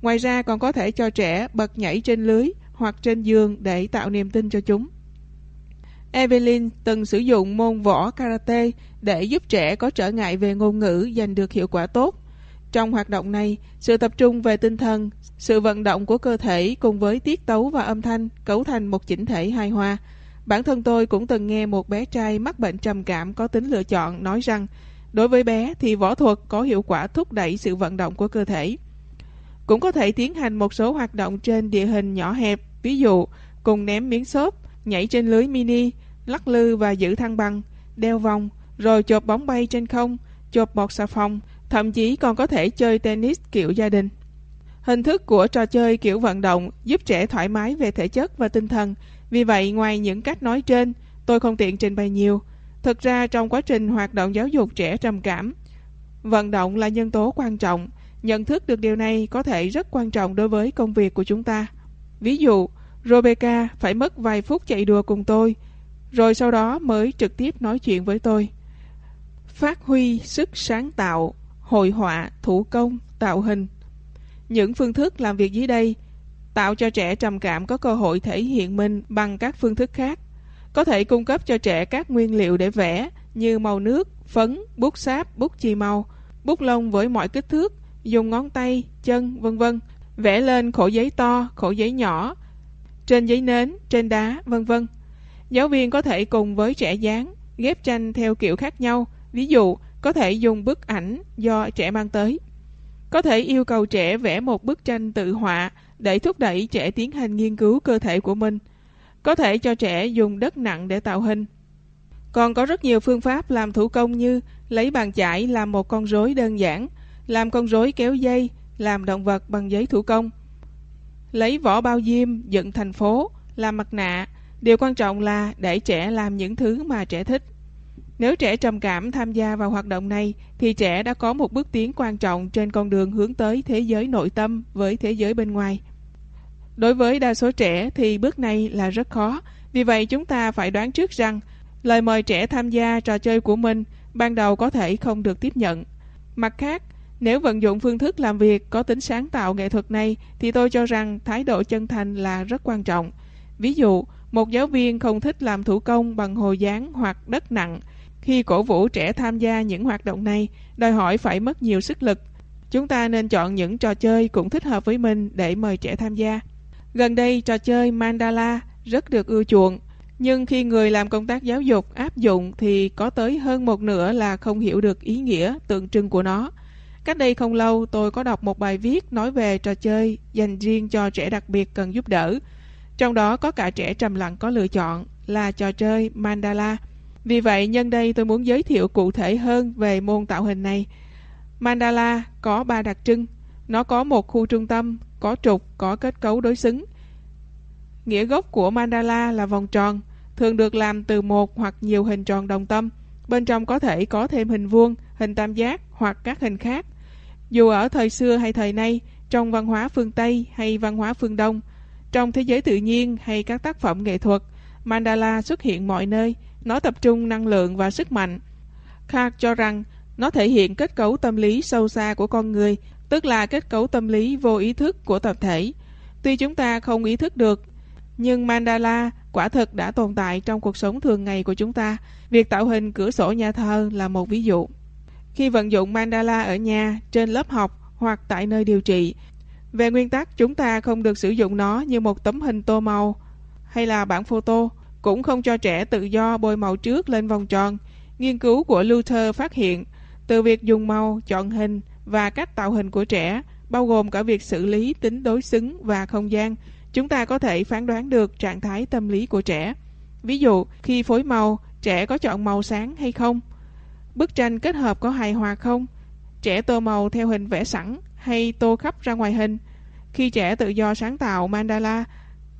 Ngoài ra còn có thể cho trẻ bật nhảy trên lưới hoặc trên giường để tạo niềm tin cho chúng. Evelyn từng sử dụng môn võ karate để giúp trẻ có trở ngại về ngôn ngữ giành được hiệu quả tốt. Trong hoạt động này, sự tập trung về tinh thần, sự vận động của cơ thể cùng với tiết tấu và âm thanh cấu thành một chỉnh thể hài hòa. Bản thân tôi cũng từng nghe một bé trai mắc bệnh trầm cảm có tính lựa chọn nói rằng đối với bé thì võ thuật có hiệu quả thúc đẩy sự vận động của cơ thể. Cũng có thể tiến hành một số hoạt động trên địa hình nhỏ hẹp, ví dụ cùng ném miếng xốp, nhảy trên lưới mini, lắc lư và giữ thăng bằng, đeo vòng, rồi chộp bóng bay trên không, chộp bọt xà phòng, thậm chí còn có thể chơi tennis kiểu gia đình. Hình thức của trò chơi kiểu vận động giúp trẻ thoải mái về thể chất và tinh thần, vì vậy ngoài những cách nói trên, tôi không tiện trình bày nhiều. Thực ra trong quá trình hoạt động giáo dục trẻ trầm cảm, vận động là nhân tố quan trọng, nhận thức được điều này có thể rất quan trọng đối với công việc của chúng ta. Ví dụ, Rebecca phải mất vài phút chạy đùa cùng tôi, rồi sau đó mới trực tiếp nói chuyện với tôi. Phát huy sức sáng tạo, hội họa, thủ công, tạo hình. Những phương thức làm việc dưới đây tạo cho trẻ trầm cảm có cơ hội thể hiện mình bằng các phương thức khác. Có thể cung cấp cho trẻ các nguyên liệu để vẽ như màu nước, phấn, bút sáp, bút chì màu, bút lông với mọi kích thước, dùng ngón tay, chân, vân vân, vẽ lên khổ giấy to, khổ giấy nhỏ, trên giấy nến, trên đá, vân vân. Giáo viên có thể cùng với trẻ dán, ghép tranh theo kiểu khác nhau, ví dụ có thể dùng bức ảnh do trẻ mang tới. Có thể yêu cầu trẻ vẽ một bức tranh tự họa để thúc đẩy trẻ tiến hành nghiên cứu cơ thể của mình. Có thể cho trẻ dùng đất nặng để tạo hình. Còn có rất nhiều phương pháp làm thủ công như lấy bàn chải làm một con rối đơn giản, làm con rối kéo dây, làm động vật bằng giấy thủ công. Lấy vỏ bao diêm dựng thành phố, làm mặt nạ. Điều quan trọng là để trẻ làm những thứ mà trẻ thích. Nếu trẻ trầm cảm tham gia vào hoạt động này thì trẻ đã có một bước tiến quan trọng trên con đường hướng tới thế giới nội tâm với thế giới bên ngoài. Đối với đa số trẻ thì bước này là rất khó, vì vậy chúng ta phải đoán trước rằng lời mời trẻ tham gia trò chơi của mình ban đầu có thể không được tiếp nhận. Mặt khác, nếu vận dụng phương thức làm việc có tính sáng tạo nghệ thuật này thì tôi cho rằng thái độ chân thành là rất quan trọng. Ví dụ, một giáo viên không thích làm thủ công bằng hồ dán hoặc đất nặng khi cổ vũ trẻ tham gia những hoạt động này, đòi hỏi phải mất nhiều sức lực. Chúng ta nên chọn những trò chơi cũng thích hợp với mình để mời trẻ tham gia. Gần đây, trò chơi Mandala rất được ưa chuộng. Nhưng khi người làm công tác giáo dục áp dụng thì có tới hơn một nửa là không hiểu được ý nghĩa tượng trưng của nó. Cách đây không lâu tôi có đọc một bài viết nói về trò chơi dành riêng cho trẻ đặc biệt cần giúp đỡ. Trong đó có cả trẻ trầm lặng có lựa chọn là trò chơi Mandala. Vì vậy nhân đây tôi muốn giới thiệu cụ thể hơn về môn tạo hình này. Mandala có ba đặc trưng. Nó có một khu trung tâm, có trục, có kết cấu đối xứng. Nghĩa gốc của mandala là vòng tròn, thường được làm từ một hoặc nhiều hình tròn đồng tâm. Bên trong có thể có thêm hình vuông, hình tam giác hoặc các hình khác. Dù ở thời xưa hay thời nay, trong văn hóa phương Tây hay văn hóa phương Đông, trong thế giới tự nhiên hay các tác phẩm nghệ thuật, mandala xuất hiện mọi nơi, nó tập trung năng lượng và sức mạnh. Clark cho rằng nó thể hiện kết cấu tâm lý sâu xa của con người, tức là kết cấu tâm lý vô ý thức của tập thể. Tuy chúng ta không ý thức được, nhưng mandala quả thực đã tồn tại trong cuộc sống thường ngày của chúng ta. Việc tạo hình cửa sổ nhà thờ là một ví dụ. Khi vận dụng mandala ở nhà, trên lớp học hoặc tại nơi điều trị, về nguyên tắc chúng ta không được sử dụng nó như một tấm hình tô màu hay là bản photo, cũng không cho trẻ tự do bôi màu trước lên vòng tròn. Nghiên cứu của Luther phát hiện, từ việc dùng màu, chọn hình và cách tạo hình của trẻ, bao gồm cả việc xử lý tính đối xứng và không gian, chúng ta có thể phán đoán được trạng thái tâm lý của trẻ. Ví dụ, khi phối màu, trẻ có chọn màu sáng hay không? Bức tranh kết hợp có hài hòa không? Trẻ tô màu theo hình vẽ sẵn hay tô khắp ra ngoài hình? Khi trẻ tự do sáng tạo mandala,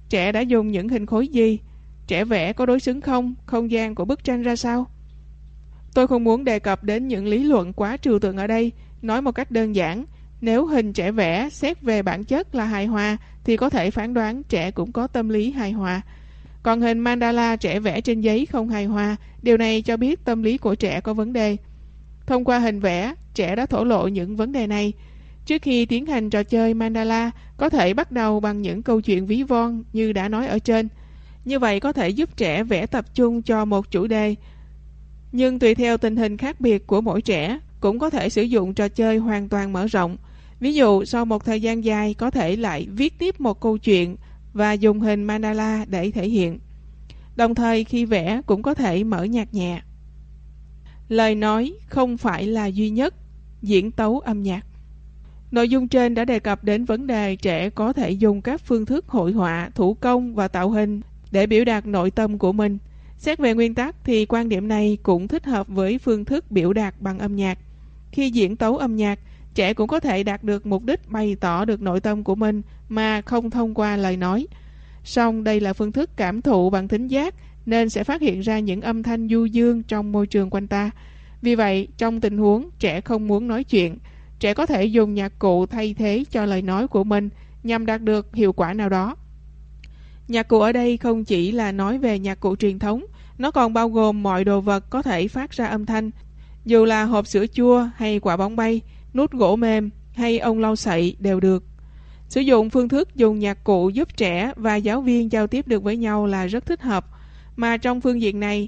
trẻ đã dùng những hình khối gì? Trẻ vẽ có đối xứng không? Không gian của bức tranh ra sao? Tôi không muốn đề cập đến những lý luận quá trừu tượng ở đây, nói một cách đơn giản. Nếu hình trẻ vẽ xét về bản chất là hài hòa, thì có thể phán đoán trẻ cũng có tâm lý hài hòa. Còn hình mandala trẻ vẽ trên giấy không hài hòa, điều này cho biết tâm lý của trẻ có vấn đề. Thông qua hình vẽ, trẻ đã thổ lộ những vấn đề này. Trước khi tiến hành trò chơi mandala, có thể bắt đầu bằng những câu chuyện ví von như đã nói ở trên. Như vậy có thể giúp trẻ vẽ tập trung cho một chủ đề. Nhưng tùy theo tình hình khác biệt của mỗi trẻ, cũng có thể sử dụng trò chơi hoàn toàn mở rộng. Ví dụ, sau một thời gian dài có thể lại viết tiếp một câu chuyện và dùng hình mandala để thể hiện. Đồng thời khi vẽ cũng có thể mở nhạc nhẹ. Lời nói không phải là duy nhất, diễn tấu âm nhạc. Nội dung trên đã đề cập đến vấn đề trẻ có thể dùng các phương thức hội họa, thủ công và tạo hình để biểu đạt nội tâm của mình. Xét về nguyên tắc thì quan điểm này cũng thích hợp với phương thức biểu đạt bằng âm nhạc. Khi diễn tấu âm nhạc, trẻ cũng có thể đạt được mục đích bày tỏ được nội tâm của mình mà không thông qua lời nói. Song đây là phương thức cảm thụ bằng thính giác nên sẽ phát hiện ra những âm thanh du dương trong môi trường quanh ta. Vì vậy, trong tình huống trẻ không muốn nói chuyện, trẻ có thể dùng nhạc cụ thay thế cho lời nói của mình nhằm đạt được hiệu quả nào đó. Nhạc cụ ở đây không chỉ là nói về nhạc cụ truyền thống, nó còn bao gồm mọi đồ vật có thể phát ra âm thanh, dù là hộp sữa chua hay quả bóng bay, nút gỗ mềm hay ông lau sậy đều được. Sử dụng phương thức dùng nhạc cụ giúp trẻ và giáo viên giao tiếp được với nhau là rất thích hợp, mà trong phương diện này,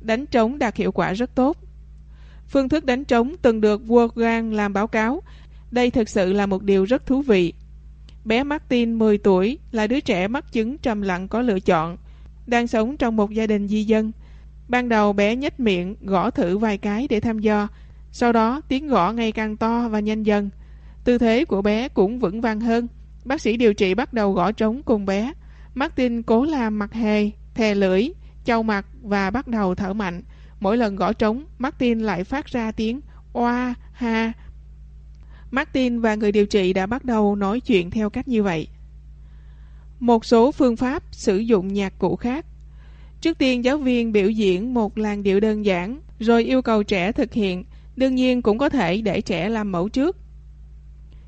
đánh trống đạt hiệu quả rất tốt. Phương thức đánh trống từng được Wolfgang làm báo cáo. Đây thực sự là một điều rất thú vị. Bé Martin 10 tuổi là đứa trẻ mắc chứng trầm lặng có lựa chọn, đang sống trong một gia đình di dân. Ban đầu bé nhếch miệng gõ thử vài cái để thăm dò, sau đó tiếng gõ ngày càng to và nhanh dần. Tư thế của bé cũng vững vàng hơn. Bác sĩ điều trị bắt đầu gõ trống cùng bé. Martin cố làm mặt hề, thè lưỡi, chau mặt và bắt đầu thở mạnh. Mỗi lần gõ trống, Martin lại phát ra tiếng oa, ha. Martin và người điều trị đã bắt đầu nói chuyện theo cách như vậy. Một số phương pháp sử dụng nhạc cụ khác Trước tiên giáo viên biểu diễn một làn điệu đơn giản, rồi yêu cầu trẻ thực hiện, đương nhiên cũng có thể để trẻ làm mẫu trước.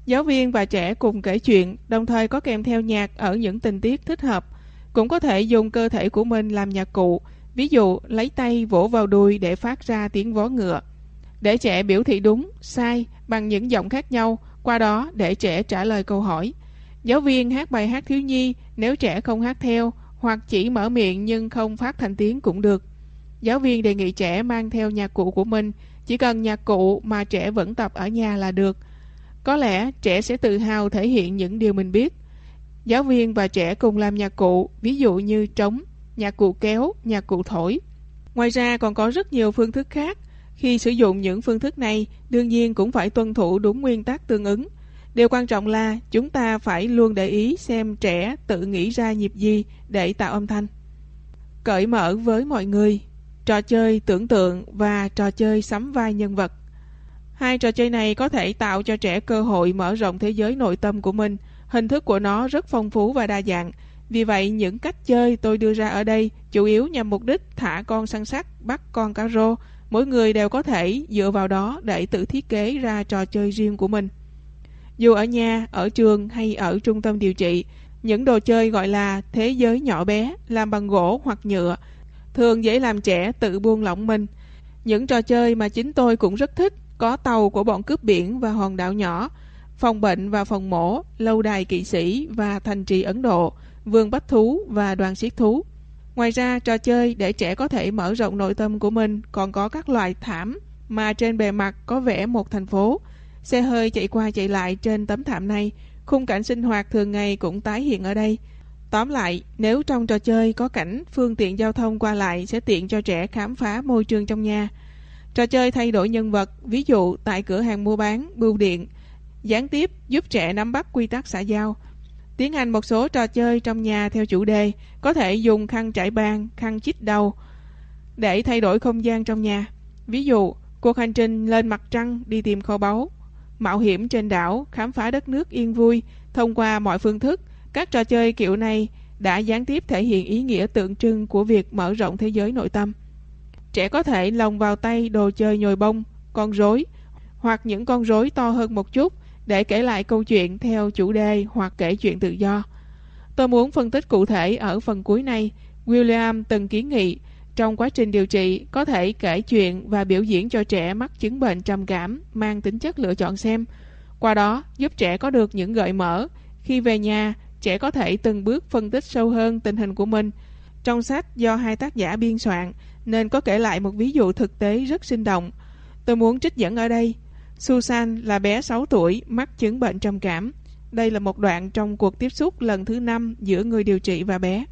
Giáo viên và trẻ cùng kể chuyện, đồng thời có kèm theo nhạc ở những tình tiết thích hợp. Cũng có thể dùng cơ thể của mình làm nhạc cụ, ví dụ lấy tay vỗ vào đùi để phát ra tiếng vó ngựa. Để trẻ biểu thị đúng, sai bằng những giọng khác nhau, qua đó để trẻ trả lời câu hỏi. Giáo viên hát bài hát thiếu nhi, nếu trẻ không hát theo, hoặc chỉ mở miệng nhưng không phát thành tiếng cũng được. Giáo viên đề nghị trẻ mang theo nhạc cụ của mình, chỉ cần nhạc cụ mà trẻ vẫn tập ở nhà là được. Có lẽ trẻ sẽ tự hào thể hiện những điều mình biết. Giáo viên và trẻ cùng làm nhạc cụ, ví dụ như trống, nhạc cụ kéo, nhạc cụ thổi. Ngoài ra còn có rất nhiều phương thức khác. Khi sử dụng những phương thức này, đương nhiên cũng phải tuân thủ đúng nguyên tắc tương ứng. Điều quan trọng là chúng ta phải luôn để ý xem trẻ tự nghĩ ra nhịp gì để tạo âm thanh. Cởi mở với mọi người, trò chơi tưởng tượng và trò chơi sắm vai nhân vật. Hai trò chơi này có thể tạo cho trẻ cơ hội mở rộng thế giới nội tâm của mình. Hình thức của nó rất phong phú và đa dạng. Vì vậy, những cách chơi tôi đưa ra ở đây chủ yếu nhằm mục đích thả con săn sắt, bắt con cá rô. Mỗi người đều có thể dựa vào đó để tự thiết kế ra trò chơi riêng của mình. Dù ở nhà, ở trường hay ở trung tâm điều trị, những đồ chơi gọi là thế giới nhỏ bé, làm bằng gỗ hoặc nhựa, thường dễ làm trẻ tự buông lỏng mình. Những trò chơi mà chính tôi cũng rất thích, có tàu của bọn cướp biển và hòn đảo nhỏ. phòng bệnh và phòng mổ, lâu đài kỵ sĩ và thành trì Ấn Độ, vườn bách thú và đoàn siết thú. Ngoài ra, trò chơi để trẻ có thể mở rộng nội tâm của mình còn có các loại thảm mà trên bề mặt có vẽ một thành phố. Xe hơi chạy qua chạy lại trên tấm thảm này, khung cảnh sinh hoạt thường ngày cũng tái hiện ở đây. Tóm lại, nếu trong trò chơi có cảnh phương tiện giao thông qua lại sẽ tiện cho trẻ khám phá môi trường trong nhà. Trò chơi thay đổi nhân vật, ví dụ tại cửa hàng mua bán, bưu điện, gián tiếp giúp trẻ nắm bắt quy tắc xã giao. Tiến hành một số trò chơi trong nhà theo chủ đề, có thể dùng khăn trải bàn, khăn chích đầu để thay đổi không gian trong nhà. Ví dụ, cuộc hành trình lên mặt trăng đi tìm kho báu, mạo hiểm trên đảo, khám phá đất nước yên vui thông qua mọi phương thức. Các trò chơi kiểu này đã gián tiếp thể hiện ý nghĩa tượng trưng của việc mở rộng thế giới nội tâm. Trẻ có thể lồng vào tay đồ chơi nhồi bông, con rối hoặc những con rối to hơn một chút để kể lại câu chuyện theo chủ đề hoặc kể chuyện tự do. Tôi muốn phân tích cụ thể ở phần cuối này. William từng kiến nghị trong quá trình điều trị có thể kể chuyện và biểu diễn cho trẻ mắc chứng bệnh trầm cảm mang tính chất lựa chọn xem. Qua đó giúp trẻ có được những gợi mở. Khi về nhà, trẻ có thể từng bước phân tích sâu hơn tình hình của mình. Trong sách do hai tác giả biên soạn nên có kể lại một ví dụ thực tế rất sinh động. Tôi muốn trích dẫn ở đây. Susan là bé 6 tuổi mắc chứng bệnh trầm cảm. Đây là một đoạn trong cuộc tiếp xúc lần thứ 5 giữa người điều trị và bé.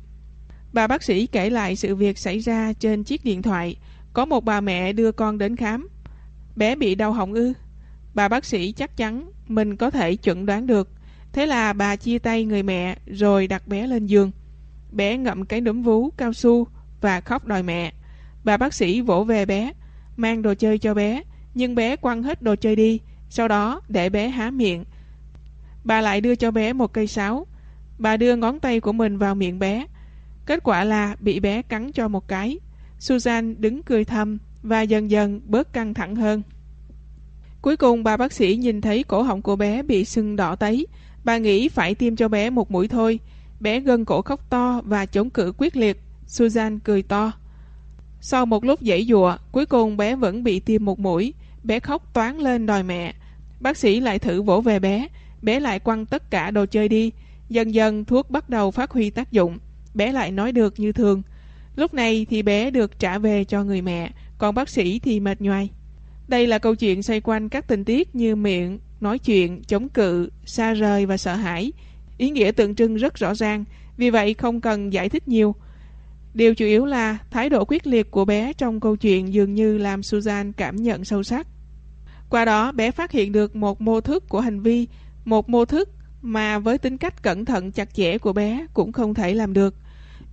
Bà bác sĩ kể lại sự việc xảy ra trên chiếc điện thoại. Có một bà mẹ đưa con đến khám. Bé bị đau họng ư. Bà bác sĩ chắc chắn mình có thể chuẩn đoán được. Thế là bà chia tay người mẹ rồi đặt bé lên giường. Bé ngậm cái núm vú cao su và khóc đòi mẹ. Bà bác sĩ vỗ về bé, mang đồ chơi cho bé, nhưng bé quăng hết đồ chơi đi, sau đó để bé há miệng. Bà lại đưa cho bé một cây sáo. Bà đưa ngón tay của mình vào miệng bé. Kết quả là bị bé cắn cho một cái. Susan đứng cười thầm và dần dần bớt căng thẳng hơn. Cuối cùng bà bác sĩ nhìn thấy cổ họng của bé bị sưng đỏ tấy. Bà nghĩ phải tiêm cho bé một mũi thôi. Bé gân cổ khóc to và chống cự quyết liệt. Susan cười to. Sau một lúc dãy dụa, cuối cùng bé vẫn bị tiêm một mũi. Bé khóc toán lên đòi mẹ. Bác sĩ lại thử vỗ về bé. Bé lại quăng tất cả đồ chơi đi. Dần dần thuốc bắt đầu phát huy tác dụng. Bé lại nói được như thường. Lúc này thì bé được trả về cho người mẹ, còn bác sĩ thì mệt nhoài. Đây là câu chuyện xoay quanh các tình tiết như miệng, nói chuyện, chống cự, xa rời và sợ hãi. Ý nghĩa tượng trưng rất rõ ràng, vì vậy không cần giải thích nhiều. Điều chủ yếu là thái độ quyết liệt của bé trong câu chuyện dường như làm Susan cảm nhận sâu sắc. Qua đó, bé phát hiện được một mô thức của hành vi, một mô thức mà với tính cách cẩn thận chặt chẽ của bé cũng không thể làm được.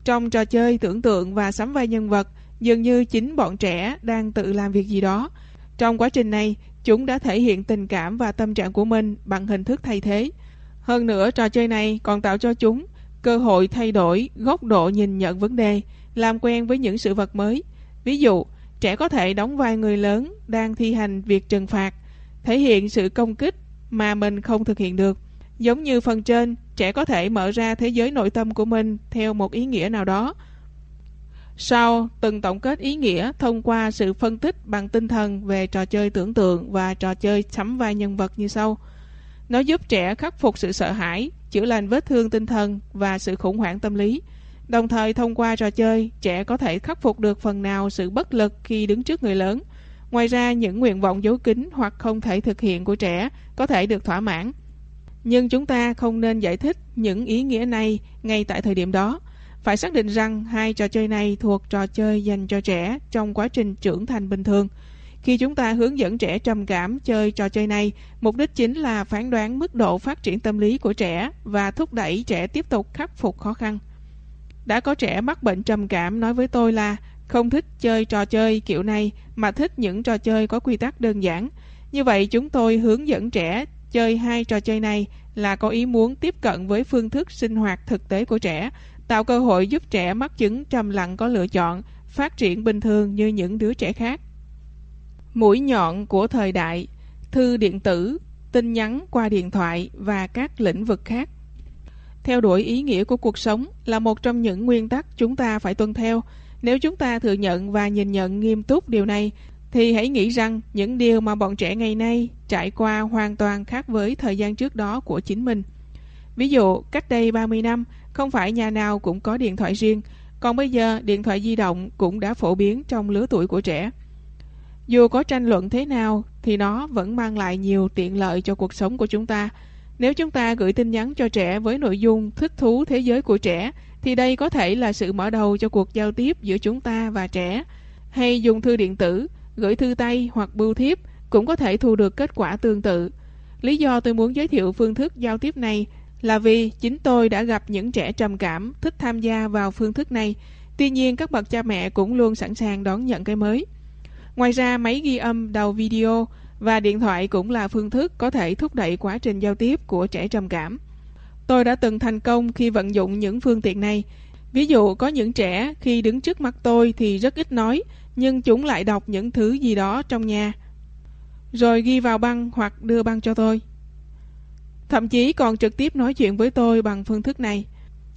Trong trò chơi tưởng tượng và sắm vai nhân vật, dường như chính bọn trẻ đang tự làm việc gì đó. Trong quá trình này, chúng đã thể hiện tình cảm và tâm trạng của mình bằng hình thức thay thế. Hơn nữa, trò chơi này còn tạo cho chúng cơ hội thay đổi góc độ nhìn nhận vấn đề, làm quen với những sự vật mới. Ví dụ, trẻ có thể đóng vai người lớn đang thi hành việc trừng phạt, thể hiện sự công kích mà mình không thực hiện được. Giống như phần trên, trẻ có thể mở ra thế giới nội tâm của mình theo một ý nghĩa nào đó. Sau, từng tổng kết ý nghĩa thông qua sự phân tích bằng tinh thần về trò chơi tưởng tượng và trò chơi sắm vai nhân vật như sau. Nó giúp trẻ khắc phục sự sợ hãi, chữa lành vết thương tinh thần và sự khủng hoảng tâm lý. Đồng thời thông qua trò chơi, trẻ có thể khắc phục được phần nào sự bất lực khi đứng trước người lớn. Ngoài ra, những nguyện vọng giấu kín hoặc không thể thực hiện của trẻ có thể được thỏa mãn. Nhưng chúng ta không nên giải thích những ý nghĩa này ngay tại thời điểm đó. Phải xác định rằng hai trò chơi này thuộc trò chơi dành cho trẻ trong quá trình trưởng thành bình thường. Khi chúng ta hướng dẫn trẻ trầm cảm chơi trò chơi này, mục đích chính là phán đoán mức độ phát triển tâm lý của trẻ và thúc đẩy trẻ tiếp tục khắc phục khó khăn. Đã có trẻ mắc bệnh trầm cảm nói với tôi là không thích chơi trò chơi kiểu này mà thích những trò chơi có quy tắc đơn giản. Như vậy chúng tôi hướng dẫn trẻ chơi hai trò chơi này là có ý muốn tiếp cận với phương thức sinh hoạt thực tế của trẻ, tạo cơ hội giúp trẻ mắc chứng trầm lặng có lựa chọn, phát triển bình thường như những đứa trẻ khác. Mũi nhọn của thời đại, thư điện tử, tin nhắn qua điện thoại và các lĩnh vực khác. Theo đuổi ý nghĩa của cuộc sống là một trong những nguyên tắc chúng ta phải tuân theo. Nếu chúng ta thừa nhận và nhìn nhận nghiêm túc điều này, thì hãy nghĩ rằng những điều mà bọn trẻ ngày nay trải qua hoàn toàn khác với thời gian trước đó của chính mình. Ví dụ, cách đây 30 năm, không phải nhà nào cũng có điện thoại riêng, còn bây giờ điện thoại di động cũng đã phổ biến trong lứa tuổi của trẻ. Dù có tranh luận thế nào thì nó vẫn mang lại nhiều tiện lợi cho cuộc sống của chúng ta. Nếu chúng ta gửi tin nhắn cho trẻ với nội dung thích thú thế giới của trẻ thì đây có thể là sự mở đầu cho cuộc giao tiếp giữa chúng ta và trẻ. Hay dùng thư điện tử, gửi thư tay hoặc bưu thiếp cũng có thể thu được kết quả tương tự. Lý do tôi muốn giới thiệu phương thức giao tiếp này là vì chính tôi đã gặp những trẻ trầm cảm thích tham gia vào phương thức này. Tuy nhiên các bậc cha mẹ cũng luôn sẵn sàng đón nhận cái mới. Ngoài ra máy ghi âm đầu video và điện thoại cũng là phương thức có thể thúc đẩy quá trình giao tiếp của trẻ trầm cảm. Tôi đã từng thành công khi vận dụng những phương tiện này. Ví dụ có những trẻ khi đứng trước mặt tôi thì rất ít nói, nhưng chúng lại đọc những thứ gì đó trong nhà. Rồi ghi vào băng hoặc đưa băng cho tôi. Thậm chí còn trực tiếp nói chuyện với tôi bằng phương thức này.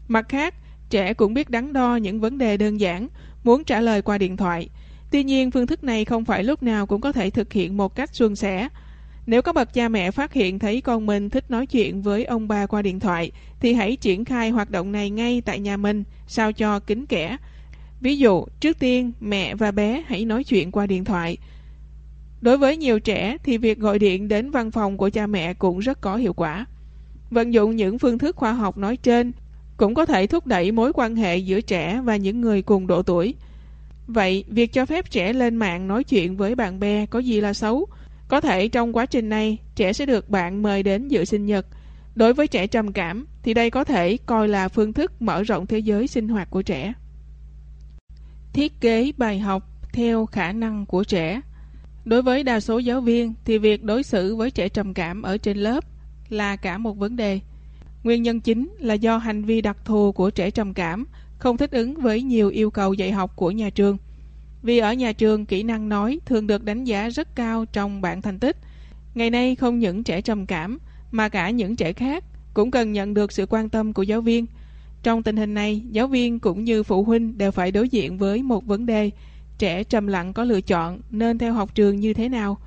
Mặt khác, trẻ cũng biết đắn đo những vấn đề đơn giản, muốn trả lời qua điện thoại. Tuy nhiên, phương thức này không phải lúc nào cũng có thể thực hiện một cách suôn sẻ. Nếu các bậc cha mẹ phát hiện thấy con mình thích nói chuyện với ông bà qua điện thoại, thì hãy triển khai hoạt động này ngay tại nhà mình, sao cho kính kẽ. Ví dụ, trước tiên, mẹ và bé hãy nói chuyện qua điện thoại. Đối với nhiều trẻ thì việc gọi điện đến văn phòng của cha mẹ cũng rất có hiệu quả. Vận dụng những phương thức khoa học nói trên cũng có thể thúc đẩy mối quan hệ giữa trẻ và những người cùng độ tuổi. Vậy, việc cho phép trẻ lên mạng nói chuyện với bạn bè có gì là xấu? Có thể trong quá trình này, trẻ sẽ được bạn mời đến dự sinh nhật. Đối với trẻ trầm cảm, thì đây có thể coi là phương thức mở rộng thế giới sinh hoạt của trẻ. Thiết kế bài học theo khả năng của trẻ Đối với đa số giáo viên thì việc đối xử với trẻ trầm cảm ở trên lớp là cả một vấn đề. Nguyên nhân chính là do hành vi đặc thù của trẻ trầm cảm không thích ứng với nhiều yêu cầu dạy học của nhà trường. Vì ở nhà trường, kỹ năng nói thường được đánh giá rất cao trong bảng thành tích. Ngày nay không những trẻ trầm cảm mà cả những trẻ khác cũng cần nhận được sự quan tâm của giáo viên. Trong tình hình này, giáo viên cũng như phụ huynh đều phải đối diện với một vấn đề trẻ trầm lặng có lựa chọn nên theo học trường như thế nào.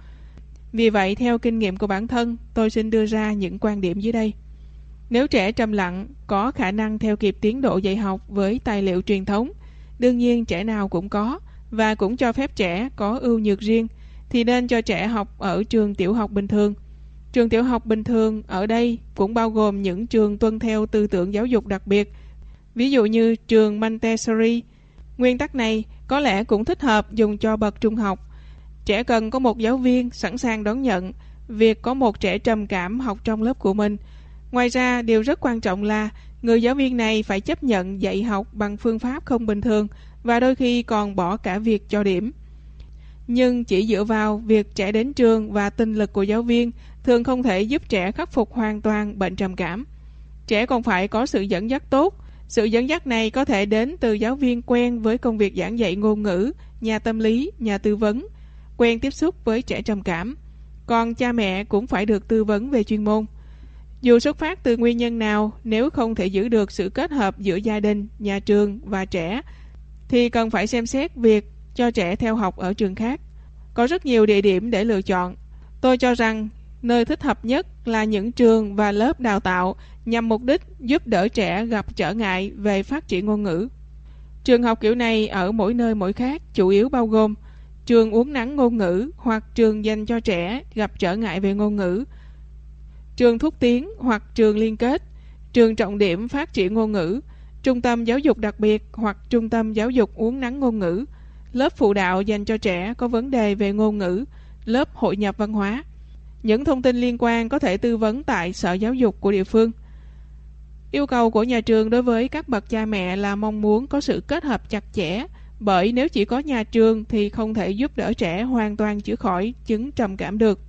Vì vậy, theo kinh nghiệm của bản thân, tôi xin đưa ra những quan điểm dưới đây. Nếu trẻ trầm lặng có khả năng theo kịp tiến độ dạy học với tài liệu truyền thống, đương nhiên trẻ nào cũng có, và cũng cho phép trẻ có ưu nhược riêng, thì nên cho trẻ học ở trường tiểu học bình thường. Trường tiểu học bình thường ở đây cũng bao gồm những trường tuân theo tư tưởng giáo dục đặc biệt, ví dụ như trường Montessori. Nguyên tắc này có lẽ cũng thích hợp dùng cho bậc trung học. Trẻ cần có một giáo viên sẵn sàng đón nhận việc có một trẻ trầm cảm học trong lớp của mình. Ngoài ra, điều rất quan trọng là người giáo viên này phải chấp nhận dạy học bằng phương pháp không bình thường và đôi khi còn bỏ cả việc cho điểm. Nhưng chỉ dựa vào việc trẻ đến trường và tinh lực của giáo viên thường không thể giúp trẻ khắc phục hoàn toàn bệnh trầm cảm. Trẻ còn phải có sự dẫn dắt tốt, sự dẫn dắt này có thể đến từ giáo viên quen với công việc giảng dạy ngôn ngữ, nhà tâm lý, nhà tư vấn, quen tiếp xúc với trẻ trầm cảm. Còn cha mẹ cũng phải được tư vấn về chuyên môn. Dù xuất phát từ nguyên nhân nào, nếu không thể giữ được sự kết hợp giữa gia đình, nhà trường và trẻ, thì cần phải xem xét việc cho trẻ theo học ở trường khác. Có rất nhiều địa điểm để lựa chọn. Tôi cho rằng nơi thích hợp nhất là những trường và lớp đào tạo nhằm mục đích giúp đỡ trẻ gặp trở ngại về phát triển ngôn ngữ. Trường học kiểu này ở mỗi nơi mỗi khác chủ yếu bao gồm trường uống nắng ngôn ngữ hoặc trường dành cho trẻ gặp trở ngại về ngôn ngữ, trường thúc tiến hoặc trường liên kết, trường trọng điểm phát triển ngôn ngữ, trung tâm giáo dục đặc biệt hoặc trung tâm giáo dục uống nắng ngôn ngữ, lớp phụ đạo dành cho trẻ có vấn đề về ngôn ngữ, lớp hội nhập văn hóa. Những thông tin liên quan có thể tư vấn tại Sở Giáo dục của địa phương. Yêu cầu của nhà trường đối với các bậc cha mẹ là mong muốn có sự kết hợp chặt chẽ, bởi nếu chỉ có nhà trường thì không thể giúp đỡ trẻ hoàn toàn chữa khỏi chứng trầm cảm được.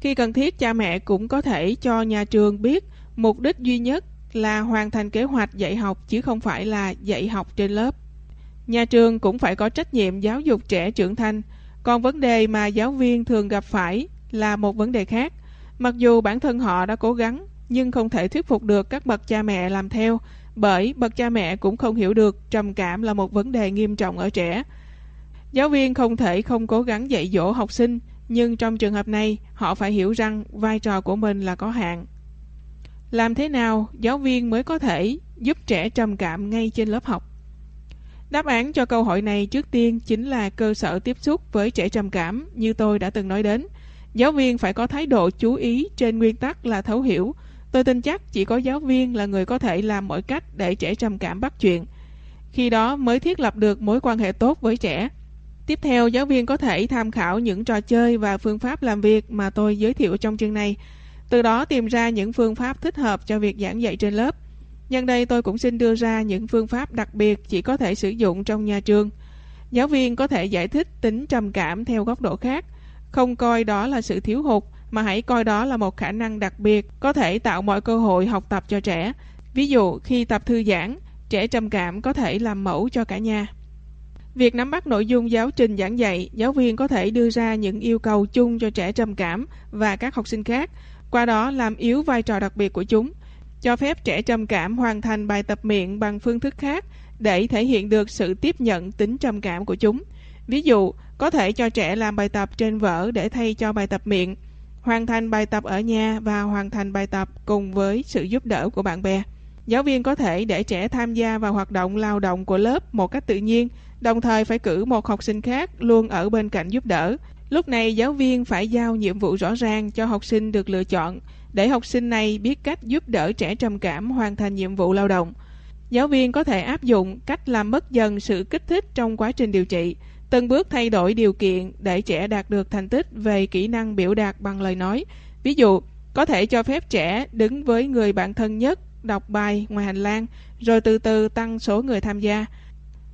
Khi cần thiết, cha mẹ cũng có thể cho nhà trường biết mục đích duy nhất là hoàn thành kế hoạch dạy học chứ không phải là dạy học trên lớp. Nhà trường cũng phải có trách nhiệm giáo dục trẻ trưởng thành, còn vấn đề mà giáo viên thường gặp phải là một vấn đề khác. Mặc dù bản thân họ đã cố gắng, nhưng không thể thuyết phục được các bậc cha mẹ làm theo, bởi bậc cha mẹ cũng không hiểu được trầm cảm là một vấn đề nghiêm trọng ở trẻ. Giáo viên không thể không cố gắng dạy dỗ học sinh, nhưng trong trường hợp này, họ phải hiểu rằng vai trò của mình là có hạn. Làm thế nào giáo viên mới có thể giúp trẻ trầm cảm ngay trên lớp học? Đáp án cho câu hỏi này trước tiên chính là cơ sở tiếp xúc với trẻ trầm cảm như tôi đã từng nói đến. Giáo viên phải có thái độ chú ý trên nguyên tắc là thấu hiểu. Tôi tin chắc chỉ có giáo viên là người có thể làm mọi cách để trẻ trầm cảm bắt chuyện. Khi đó mới thiết lập được mối quan hệ tốt với trẻ. Tiếp theo, giáo viên có thể tham khảo những trò chơi và phương pháp làm việc mà tôi giới thiệu trong chương này. Từ đó tìm ra những phương pháp thích hợp cho việc giảng dạy trên lớp. Nhân đây tôi cũng xin đưa ra những phương pháp đặc biệt chỉ có thể sử dụng trong nhà trường. Giáo viên có thể giải thích tính trầm cảm theo góc độ khác, không coi đó là sự thiếu hụt, mà hãy coi đó là một khả năng đặc biệt có thể tạo mọi cơ hội học tập cho trẻ. Ví dụ, khi tập thư giãn, trẻ trầm cảm có thể làm mẫu cho cả nhà. Việc nắm bắt nội dung giáo trình giảng dạy, giáo viên có thể đưa ra những yêu cầu chung cho trẻ trầm cảm và các học sinh khác, qua đó làm yếu vai trò đặc biệt của chúng cho phép trẻ trầm cảm hoàn thành bài tập miệng bằng phương thức khác để thể hiện được sự tiếp nhận tính trầm cảm của chúng. Ví dụ, có thể cho trẻ làm bài tập trên vở để thay cho bài tập miệng, hoàn thành bài tập ở nhà và hoàn thành bài tập cùng với sự giúp đỡ của bạn bè. Giáo viên có thể để trẻ tham gia vào hoạt động lao động của lớp một cách tự nhiên, đồng thời phải cử một học sinh khác luôn ở bên cạnh giúp đỡ. Lúc này giáo viên phải giao nhiệm vụ rõ ràng cho học sinh được lựa chọn để học sinh này biết cách giúp đỡ trẻ trầm cảm hoàn thành nhiệm vụ lao động. Giáo viên có thể áp dụng cách làm mất dần sự kích thích trong quá trình điều trị, từng bước thay đổi điều kiện để trẻ đạt được thành tích về kỹ năng biểu đạt bằng lời nói. Ví dụ, có thể cho phép trẻ đứng với người bạn thân nhất, đọc bài ngoài hành lang, rồi từ từ tăng số người tham gia.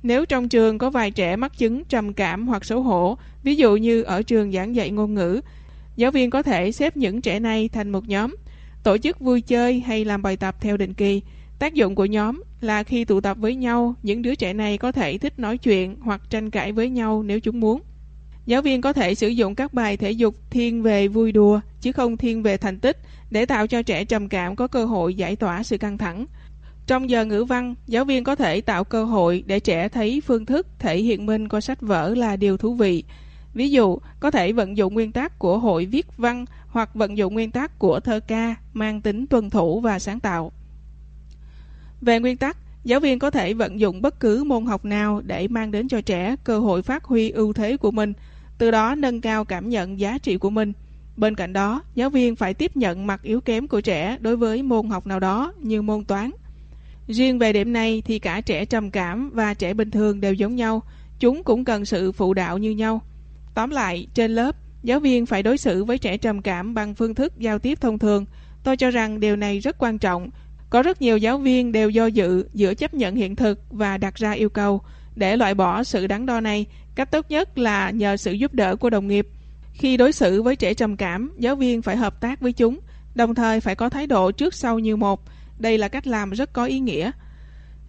Nếu trong trường có vài trẻ mắc chứng trầm cảm hoặc xấu hổ, ví dụ như ở trường giảng dạy ngôn ngữ, Giáo viên có thể xếp những trẻ này thành một nhóm, tổ chức vui chơi hay làm bài tập theo định kỳ. Tác dụng của nhóm là khi tụ tập với nhau, những đứa trẻ này có thể thích nói chuyện hoặc tranh cãi với nhau nếu chúng muốn. Giáo viên có thể sử dụng các bài thể dục thiên về vui đùa chứ không thiên về thành tích để tạo cho trẻ trầm cảm có cơ hội giải tỏa sự căng thẳng. Trong giờ ngữ văn, giáo viên có thể tạo cơ hội để trẻ thấy phương thức thể hiện mình qua sách vở là điều thú vị, Ví dụ, có thể vận dụng nguyên tắc của hội viết văn hoặc vận dụng nguyên tắc của thơ ca mang tính tuân thủ và sáng tạo. Về nguyên tắc, giáo viên có thể vận dụng bất cứ môn học nào để mang đến cho trẻ cơ hội phát huy ưu thế của mình, từ đó nâng cao cảm nhận giá trị của mình. Bên cạnh đó, giáo viên phải tiếp nhận mặt yếu kém của trẻ đối với môn học nào đó như môn toán. Riêng về điểm này thì cả trẻ trầm cảm và trẻ bình thường đều giống nhau, chúng cũng cần sự phụ đạo như nhau. Tóm lại, trên lớp, giáo viên phải đối xử với trẻ trầm cảm bằng phương thức giao tiếp thông thường. Tôi cho rằng điều này rất quan trọng. Có rất nhiều giáo viên đều do dự giữa chấp nhận hiện thực và đặt ra yêu cầu. Để loại bỏ sự đắn đo này, cách tốt nhất là nhờ sự giúp đỡ của đồng nghiệp. Khi đối xử với trẻ trầm cảm, giáo viên phải hợp tác với chúng, đồng thời phải có thái độ trước sau như một. Đây là cách làm rất có ý nghĩa.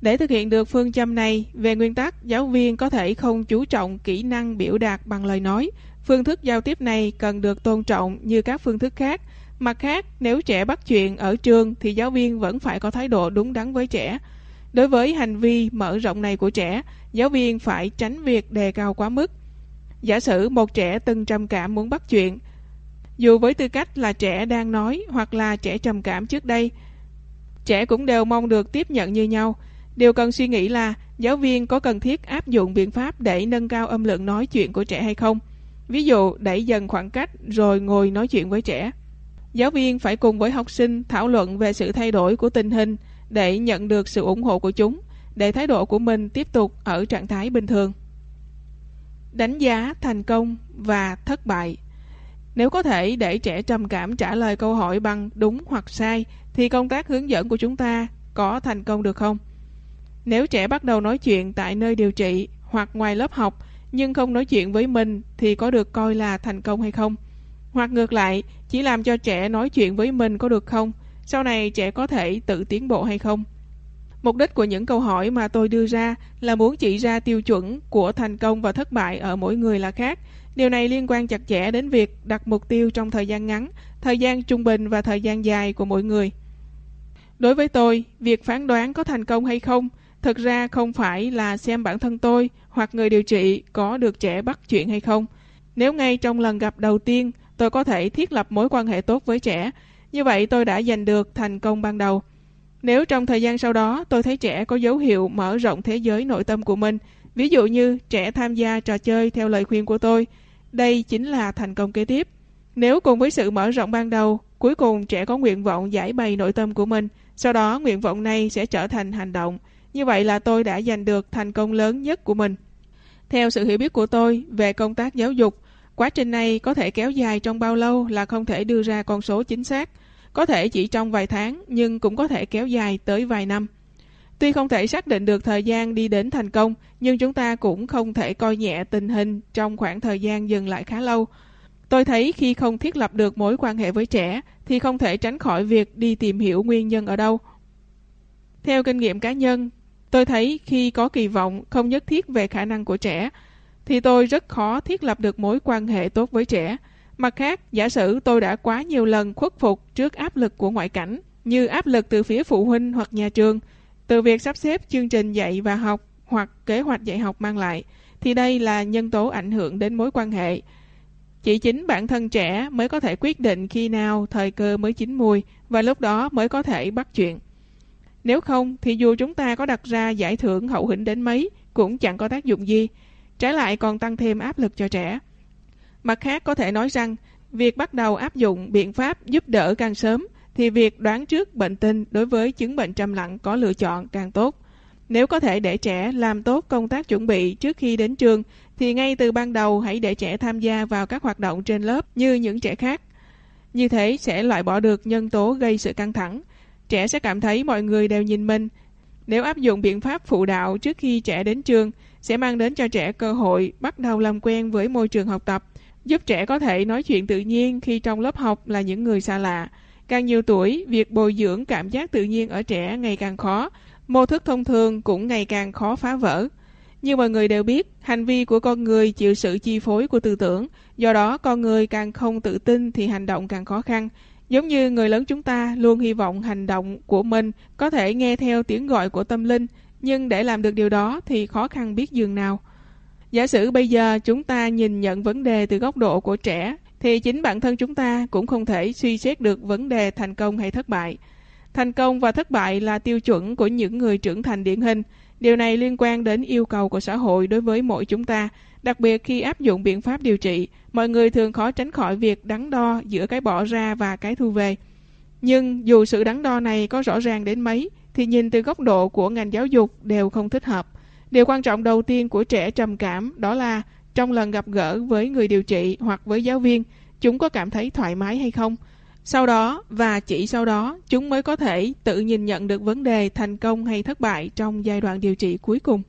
Để thực hiện được phương châm này, về nguyên tắc, giáo viên có thể không chú trọng kỹ năng biểu đạt bằng lời nói. Phương thức giao tiếp này cần được tôn trọng như các phương thức khác. Mặt khác, nếu trẻ bắt chuyện ở trường thì giáo viên vẫn phải có thái độ đúng đắn với trẻ. Đối với hành vi mở rộng này của trẻ, giáo viên phải tránh việc đề cao quá mức. Giả sử một trẻ từng trầm cảm muốn bắt chuyện, dù với tư cách là trẻ đang nói hoặc là trẻ trầm cảm trước đây, trẻ cũng đều mong được tiếp nhận như nhau. Điều cần suy nghĩ là giáo viên có cần thiết áp dụng biện pháp để nâng cao âm lượng nói chuyện của trẻ hay không. Ví dụ, đẩy dần khoảng cách rồi ngồi nói chuyện với trẻ. Giáo viên phải cùng với học sinh thảo luận về sự thay đổi của tình hình để nhận được sự ủng hộ của chúng, để thái độ của mình tiếp tục ở trạng thái bình thường. Đánh giá thành công và thất bại Nếu có thể để trẻ trầm cảm trả lời câu hỏi bằng đúng hoặc sai, thì công tác hướng dẫn của chúng ta có thành công được không? Nếu trẻ bắt đầu nói chuyện tại nơi điều trị hoặc ngoài lớp học nhưng không nói chuyện với mình thì có được coi là thành công hay không? Hoặc ngược lại, chỉ làm cho trẻ nói chuyện với mình có được không? Sau này trẻ có thể tự tiến bộ hay không? Mục đích của những câu hỏi mà tôi đưa ra là muốn chỉ ra tiêu chuẩn của thành công và thất bại ở mỗi người là khác. Điều này liên quan chặt chẽ đến việc đặt mục tiêu trong thời gian ngắn, thời gian trung bình và thời gian dài của mỗi người. Đối với tôi, việc phán đoán có thành công hay không Thực ra không phải là xem bản thân tôi hoặc người điều trị có được trẻ bắt chuyện hay không. Nếu ngay trong lần gặp đầu tiên tôi có thể thiết lập mối quan hệ tốt với trẻ, như vậy tôi đã giành được thành công ban đầu. Nếu trong thời gian sau đó tôi thấy trẻ có dấu hiệu mở rộng thế giới nội tâm của mình, ví dụ như trẻ tham gia trò chơi theo lời khuyên của tôi, đây chính là thành công kế tiếp. Nếu cùng với sự mở rộng ban đầu, cuối cùng trẻ có nguyện vọng giải bày nội tâm của mình, sau đó nguyện vọng này sẽ trở thành hành động. Như vậy là tôi đã giành được thành công lớn nhất của mình. Theo sự hiểu biết của tôi về công tác giáo dục, quá trình này có thể kéo dài trong bao lâu là không thể đưa ra con số chính xác. Có thể chỉ trong vài tháng, nhưng cũng có thể kéo dài tới vài năm. Tuy không thể xác định được thời gian đi đến thành công, nhưng chúng ta cũng không thể coi nhẹ tình hình trong khoảng thời gian dừng lại khá lâu. Tôi thấy khi không thiết lập được mối quan hệ với trẻ, thì không thể tránh khỏi việc đi tìm hiểu nguyên nhân ở đâu. Theo kinh nghiệm cá nhân, tôi thấy khi có kỳ vọng không nhất thiết về khả năng của trẻ, thì tôi rất khó thiết lập được mối quan hệ tốt với trẻ. Mặt khác, giả sử tôi đã quá nhiều lần khuất phục trước áp lực của ngoại cảnh, như áp lực từ phía phụ huynh hoặc nhà trường, từ việc sắp xếp chương trình dạy và học hoặc kế hoạch dạy học mang lại, thì đây là nhân tố ảnh hưởng đến mối quan hệ. Chỉ chính bản thân trẻ mới có thể quyết định khi nào thời cơ mới chín mùi và lúc đó mới có thể bắt chuyện. Nếu không thì dù chúng ta có đặt ra giải thưởng hậu hĩnh đến mấy cũng chẳng có tác dụng gì, trái lại còn tăng thêm áp lực cho trẻ. Mặt khác có thể nói rằng, việc bắt đầu áp dụng biện pháp giúp đỡ càng sớm thì việc đoán trước bệnh tình đối với chứng bệnh trầm lặng có lựa chọn càng tốt. Nếu có thể để trẻ làm tốt công tác chuẩn bị trước khi đến trường thì ngay từ ban đầu hãy để trẻ tham gia vào các hoạt động trên lớp như những trẻ khác. Như thế sẽ loại bỏ được nhân tố gây sự căng thẳng. Trẻ sẽ cảm thấy mọi người đều nhìn mình. Nếu áp dụng biện pháp phụ đạo trước khi trẻ đến trường sẽ mang đến cho trẻ cơ hội bắt đầu làm quen với môi trường học tập, giúp trẻ có thể nói chuyện tự nhiên khi trong lớp học là những người xa lạ. Càng nhiều tuổi, việc bồi dưỡng cảm giác tự nhiên ở trẻ ngày càng khó, mô thức thông thường cũng ngày càng khó phá vỡ. Như mọi người đều biết, hành vi của con người chịu sự chi phối của tư tưởng, do đó con người càng không tự tin thì hành động càng khó khăn. Giống như người lớn chúng ta luôn hy vọng hành động của mình có thể nghe theo tiếng gọi của tâm linh, nhưng để làm được điều đó thì khó khăn biết dường nào. Giả sử bây giờ chúng ta nhìn nhận vấn đề từ góc độ của trẻ, thì chính bản thân chúng ta cũng không thể suy xét được vấn đề thành công hay thất bại. Thành công và thất bại là tiêu chuẩn của những người trưởng thành điển hình. Điều này liên quan đến yêu cầu của xã hội đối với mỗi chúng ta, đặc biệt khi áp dụng biện pháp điều trị, mọi người thường khó tránh khỏi việc đắn đo giữa cái bỏ ra và cái thu về. Nhưng dù sự đắn đo này có rõ ràng đến mấy, thì nhìn từ góc độ của ngành giáo dục đều không thích hợp. Điều quan trọng đầu tiên của trẻ trầm cảm đó là trong lần gặp gỡ với người điều trị hoặc với giáo viên, chúng có cảm thấy thoải mái hay không? Sau đó và chỉ sau đó, chúng mới có thể tự nhìn nhận được vấn đề thành công hay thất bại trong giai đoạn điều trị cuối cùng.